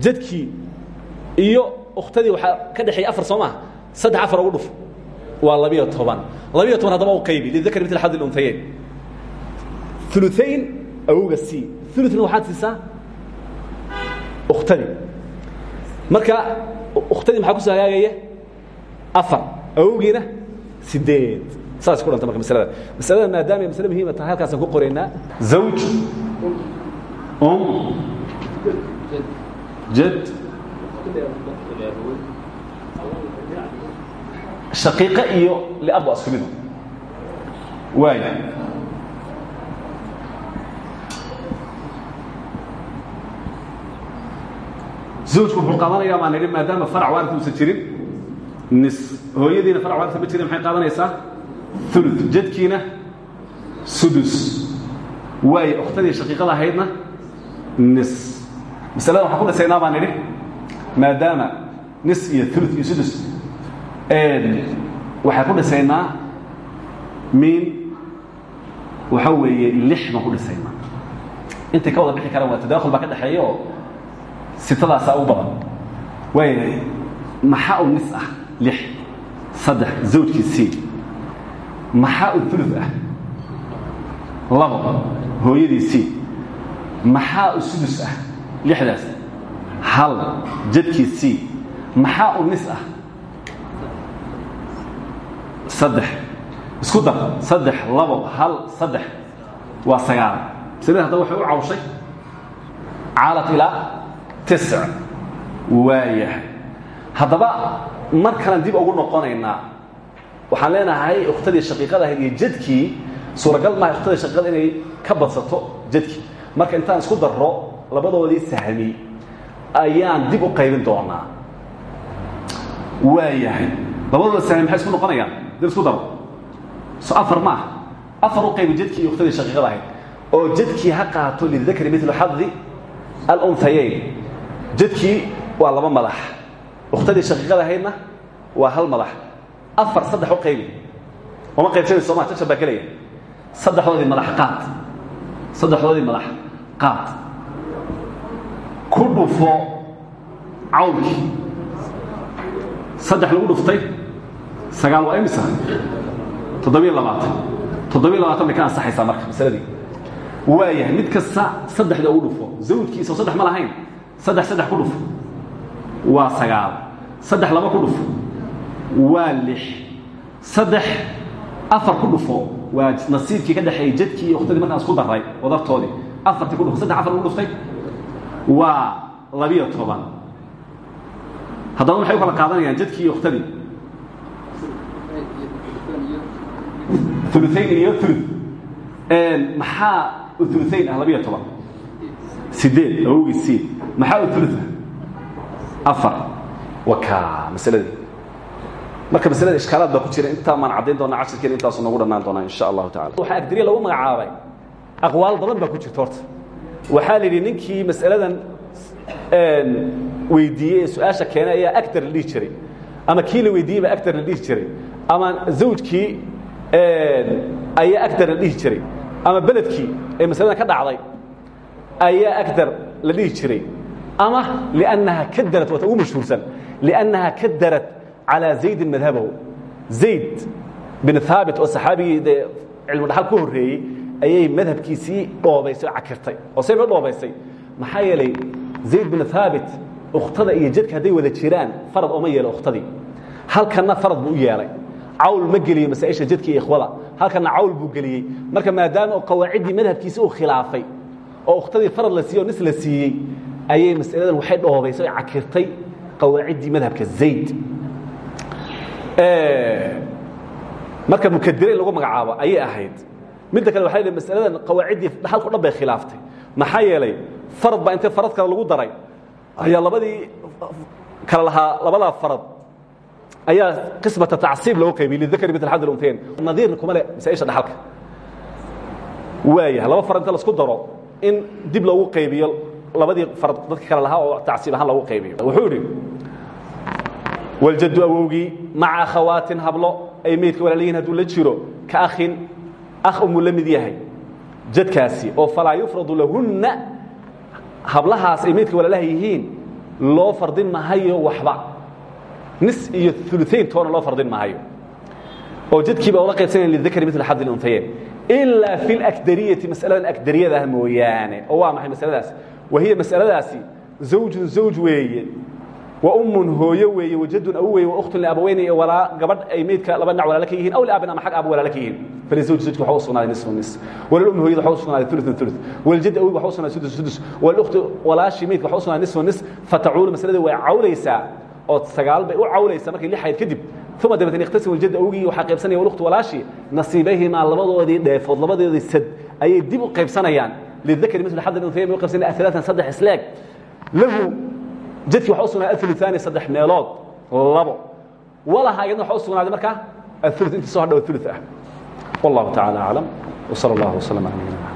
Jadkii iyo ukhtadii waxaa ka dhexeeyey afar soo maaha saddex afar ugu dhufo waa labiyo toban. Labiyo toban haddaba u qaybi. Lidakri mitl xadi lunhayeyn uluayn awowga c. Uluna waxaad siisaa ukhtadii. Marka ukhtadii maxaa ku soo hagaagaya afar. Awowgiina sideed saas ku dhanta marka masalada. Masalada maadaamay masale muhiima tahay halkaasaan ku qoraynaa zawj um jad shaqiiqe iyo liab waa isku midu waaya zawjku wuxuu qaadanayaa baan idhi maadaama farac waarita uusan jirin nis hooyadiina farac waarita ma jirin maxay qaadanaysaa ulu jadkiina sudus. Waayo ukhtadii shaqiiqada ahaydna nis. Masalada waxaan ku dhisaynaa baan idhi maadaama nis iyo ulu iyo sudus waxaan ku dhisaynaa min waxa weeye lix baan ku dhisaynaa intay ka wada bixi karaan waa tadakhul baa ka dhexeeya oo sitadaasaa u badan. Waayahay maxaa u nis ah? Lix saddex zawjkii c maxaa u ulu ah? Labo hooyadii c maxaa u sudus ah? Lixdaas. Hal jadkii c maxaa u nis ah? Saddex. Isku dar. Saddex labo hal saddex. Waa sagaal. Masalada haddaba waxay u cawshay? Caalat ilaa tis waayahay. Haddaba mar kalan dib ugu noqonaynaa waxaan leenahay ukhtadii shaqiiqada ahayd iyo jadkii suuragal maaha ukhtadii shaqiiqada inay ka badsato jadkii marka intaan isku darro labadoodii sahmi ayaan dib u qaybin doonaa. Waayahay labadooda sahmi maxay isku noqonayaan? Dib isku daro so afar ma ah afar u qaybi jadkii iyo ukhtadii shaqiiqada ahayd. Oo jadkii ha qaato lidakri milu xadi alunhayayn jadkii waa laba madax. Ukhtadii shaqiiqada ahaydna waa hal madax afar saddex u qaybi. Oma qaybsana sooma jajab baa gelaya. Saddexdoodii madax qaad. Saddexdoodii madax qaad. Ku dhufo cawlkii saddex lagu dhuftay. Sagaal waa imisa? Toddobiyo labaatan toddobiyo labaatan bay ka ansaxaysaa marka masaladii. Waayahay mid kasta saddexda ugu dhufo. Zawjkiisa saddex ma lahayn. Saddex saddex ku dhufo waa sagaal. Saddex laba ku dhufo waa lix saddex afar ku dhufo. Waa nasiibkii ka dhexeeyey jadkii iyo ukhtadii markaan isku daray wadartoodii. Afartii ku dhufo saddex afar ku dhuftay. Waa labiyo toban. Haddaba maxay u kala qaadanayaan jadkii iyo ukhtadii uluayn iyo ulu maxaa uluayn ah labiyo toban? Sideed awogii siid maxaa marka masalada ishkaalaad baa ku jira intaa maan caddayn doonaa cashirkeena intaasu noogu dhannaan doonaa insha allahu tacala waxaa agdariya lagu magacaabay. Aqwaal badan baa ku jirta horta. Waxaa la yidhi ninkii mas'aladan weydiiyey ee su'aasha keenay ayaa actar la dhihi jiray. Ama kii la weydiiyey baa actar la dhihi jiray. Ama zawjkii ayaa actar la dhihi jiray. Ama beledkii ee masaladan ka dhacday ayaa actar la dhihi jiray. Ama liannaha kadarat waata ugu mashhuursan liannaha kadarat calaa zaydin madhabahu zayd bin haabit oo saxaabigii dee cilmu dhaxal ku horreeyey ayay madhabkiisii dhoobaysay oo cakirtay oo ba dhoobaysay maxaa yeelay zayd bin haabit ukhtada iyo jadka hadday wada jiraan farad ooma yeelo ukhtadii halkanna farad buu u yeelay cawl ma geliyo masaaisha jadka iyo ikhwada halkanna cawl buu geliyey marka maadaama qawaaciddii madhabkiisi uu khilaafay oo ukhtadii farad la siiyey o nis la siiyey ayay masaladan waxay dhoobaysay oo cakirtay qawaaciddii madhabka zayd marka mukadire in lagu magacaabo ayay ahayd. Midda kale waxay masaladan qawaaciddii dhaxalku dhan bay khilaaftay maxaa yeelay farad baa intee farad kale lagu daray. Ayaa labadii kale lahaa labadaa farad. Ayaa qismata tacsiib loogu qaybiyey lidakari mitl xad luntayn nadiirna kuma le masaaisha dhaxalka. Waayahay laba farad inta lasku daro in dib loogu qaybiyo labadii farad dadka kale lahaa oo tacsiib ahaan loogu qaybiyo. Wuxuu idhi waljaddu awowgii maca akhawaatin hablo ay meydka walaalayihin hadduu la jiro ka akhin akh umuu la yahay jadkaasi oo falaa yufradu lahunna hablahaas ay meydka walaalaha loo fardin mahayo waxba nis iyo uluayn toona loo fardin mahayo oo jadkiiba ula qaybsanayan lidakri mil xad luntayeyn ilaa fi lakdariyati masaladan akdariyada ah mooyaane oo waa maxay masaladaas wahiya masaladaasi zawjun zawj weeye وأم hooy weeye وjadun aw weye وأkت لabaweyne walaa gabadh ay meydka laba dhinac walaala ka yihiin aw لaabin ama ag aaba walaala ka yihiin فلزوج زوجka waxa u sugnaaday نصف نص وللأم hooyada waxa u sugnaaday ثلث ثلث والجد awg waxa u sugnaaday سدس سدس والأkت walaashii meydka waxa u sugnaaday نصف نص فتacuulu maسلada way cawlaysaa oo sagaal bay u cawlaysaa markay lix hayd kadib uma dabeetn اkhtasim الjad awgii waxaa qaybsanaya والأkت walaashii نaصiibayhimaa labadoodii dheefood labadoodii sad ayay dib u qaybsanayaan للذakri مثل xad الأنثيين u qaybsanaya ثلاثا saddex isleeg lahu jadkii waxa u sugnaaday auluaani saddex meelood labo. Walaha iyadna waxa u sugnaaday markaa aulu intii soo hadhaw ulu ah. Wallahu tacala aclam wsal اllah wslm ala nabina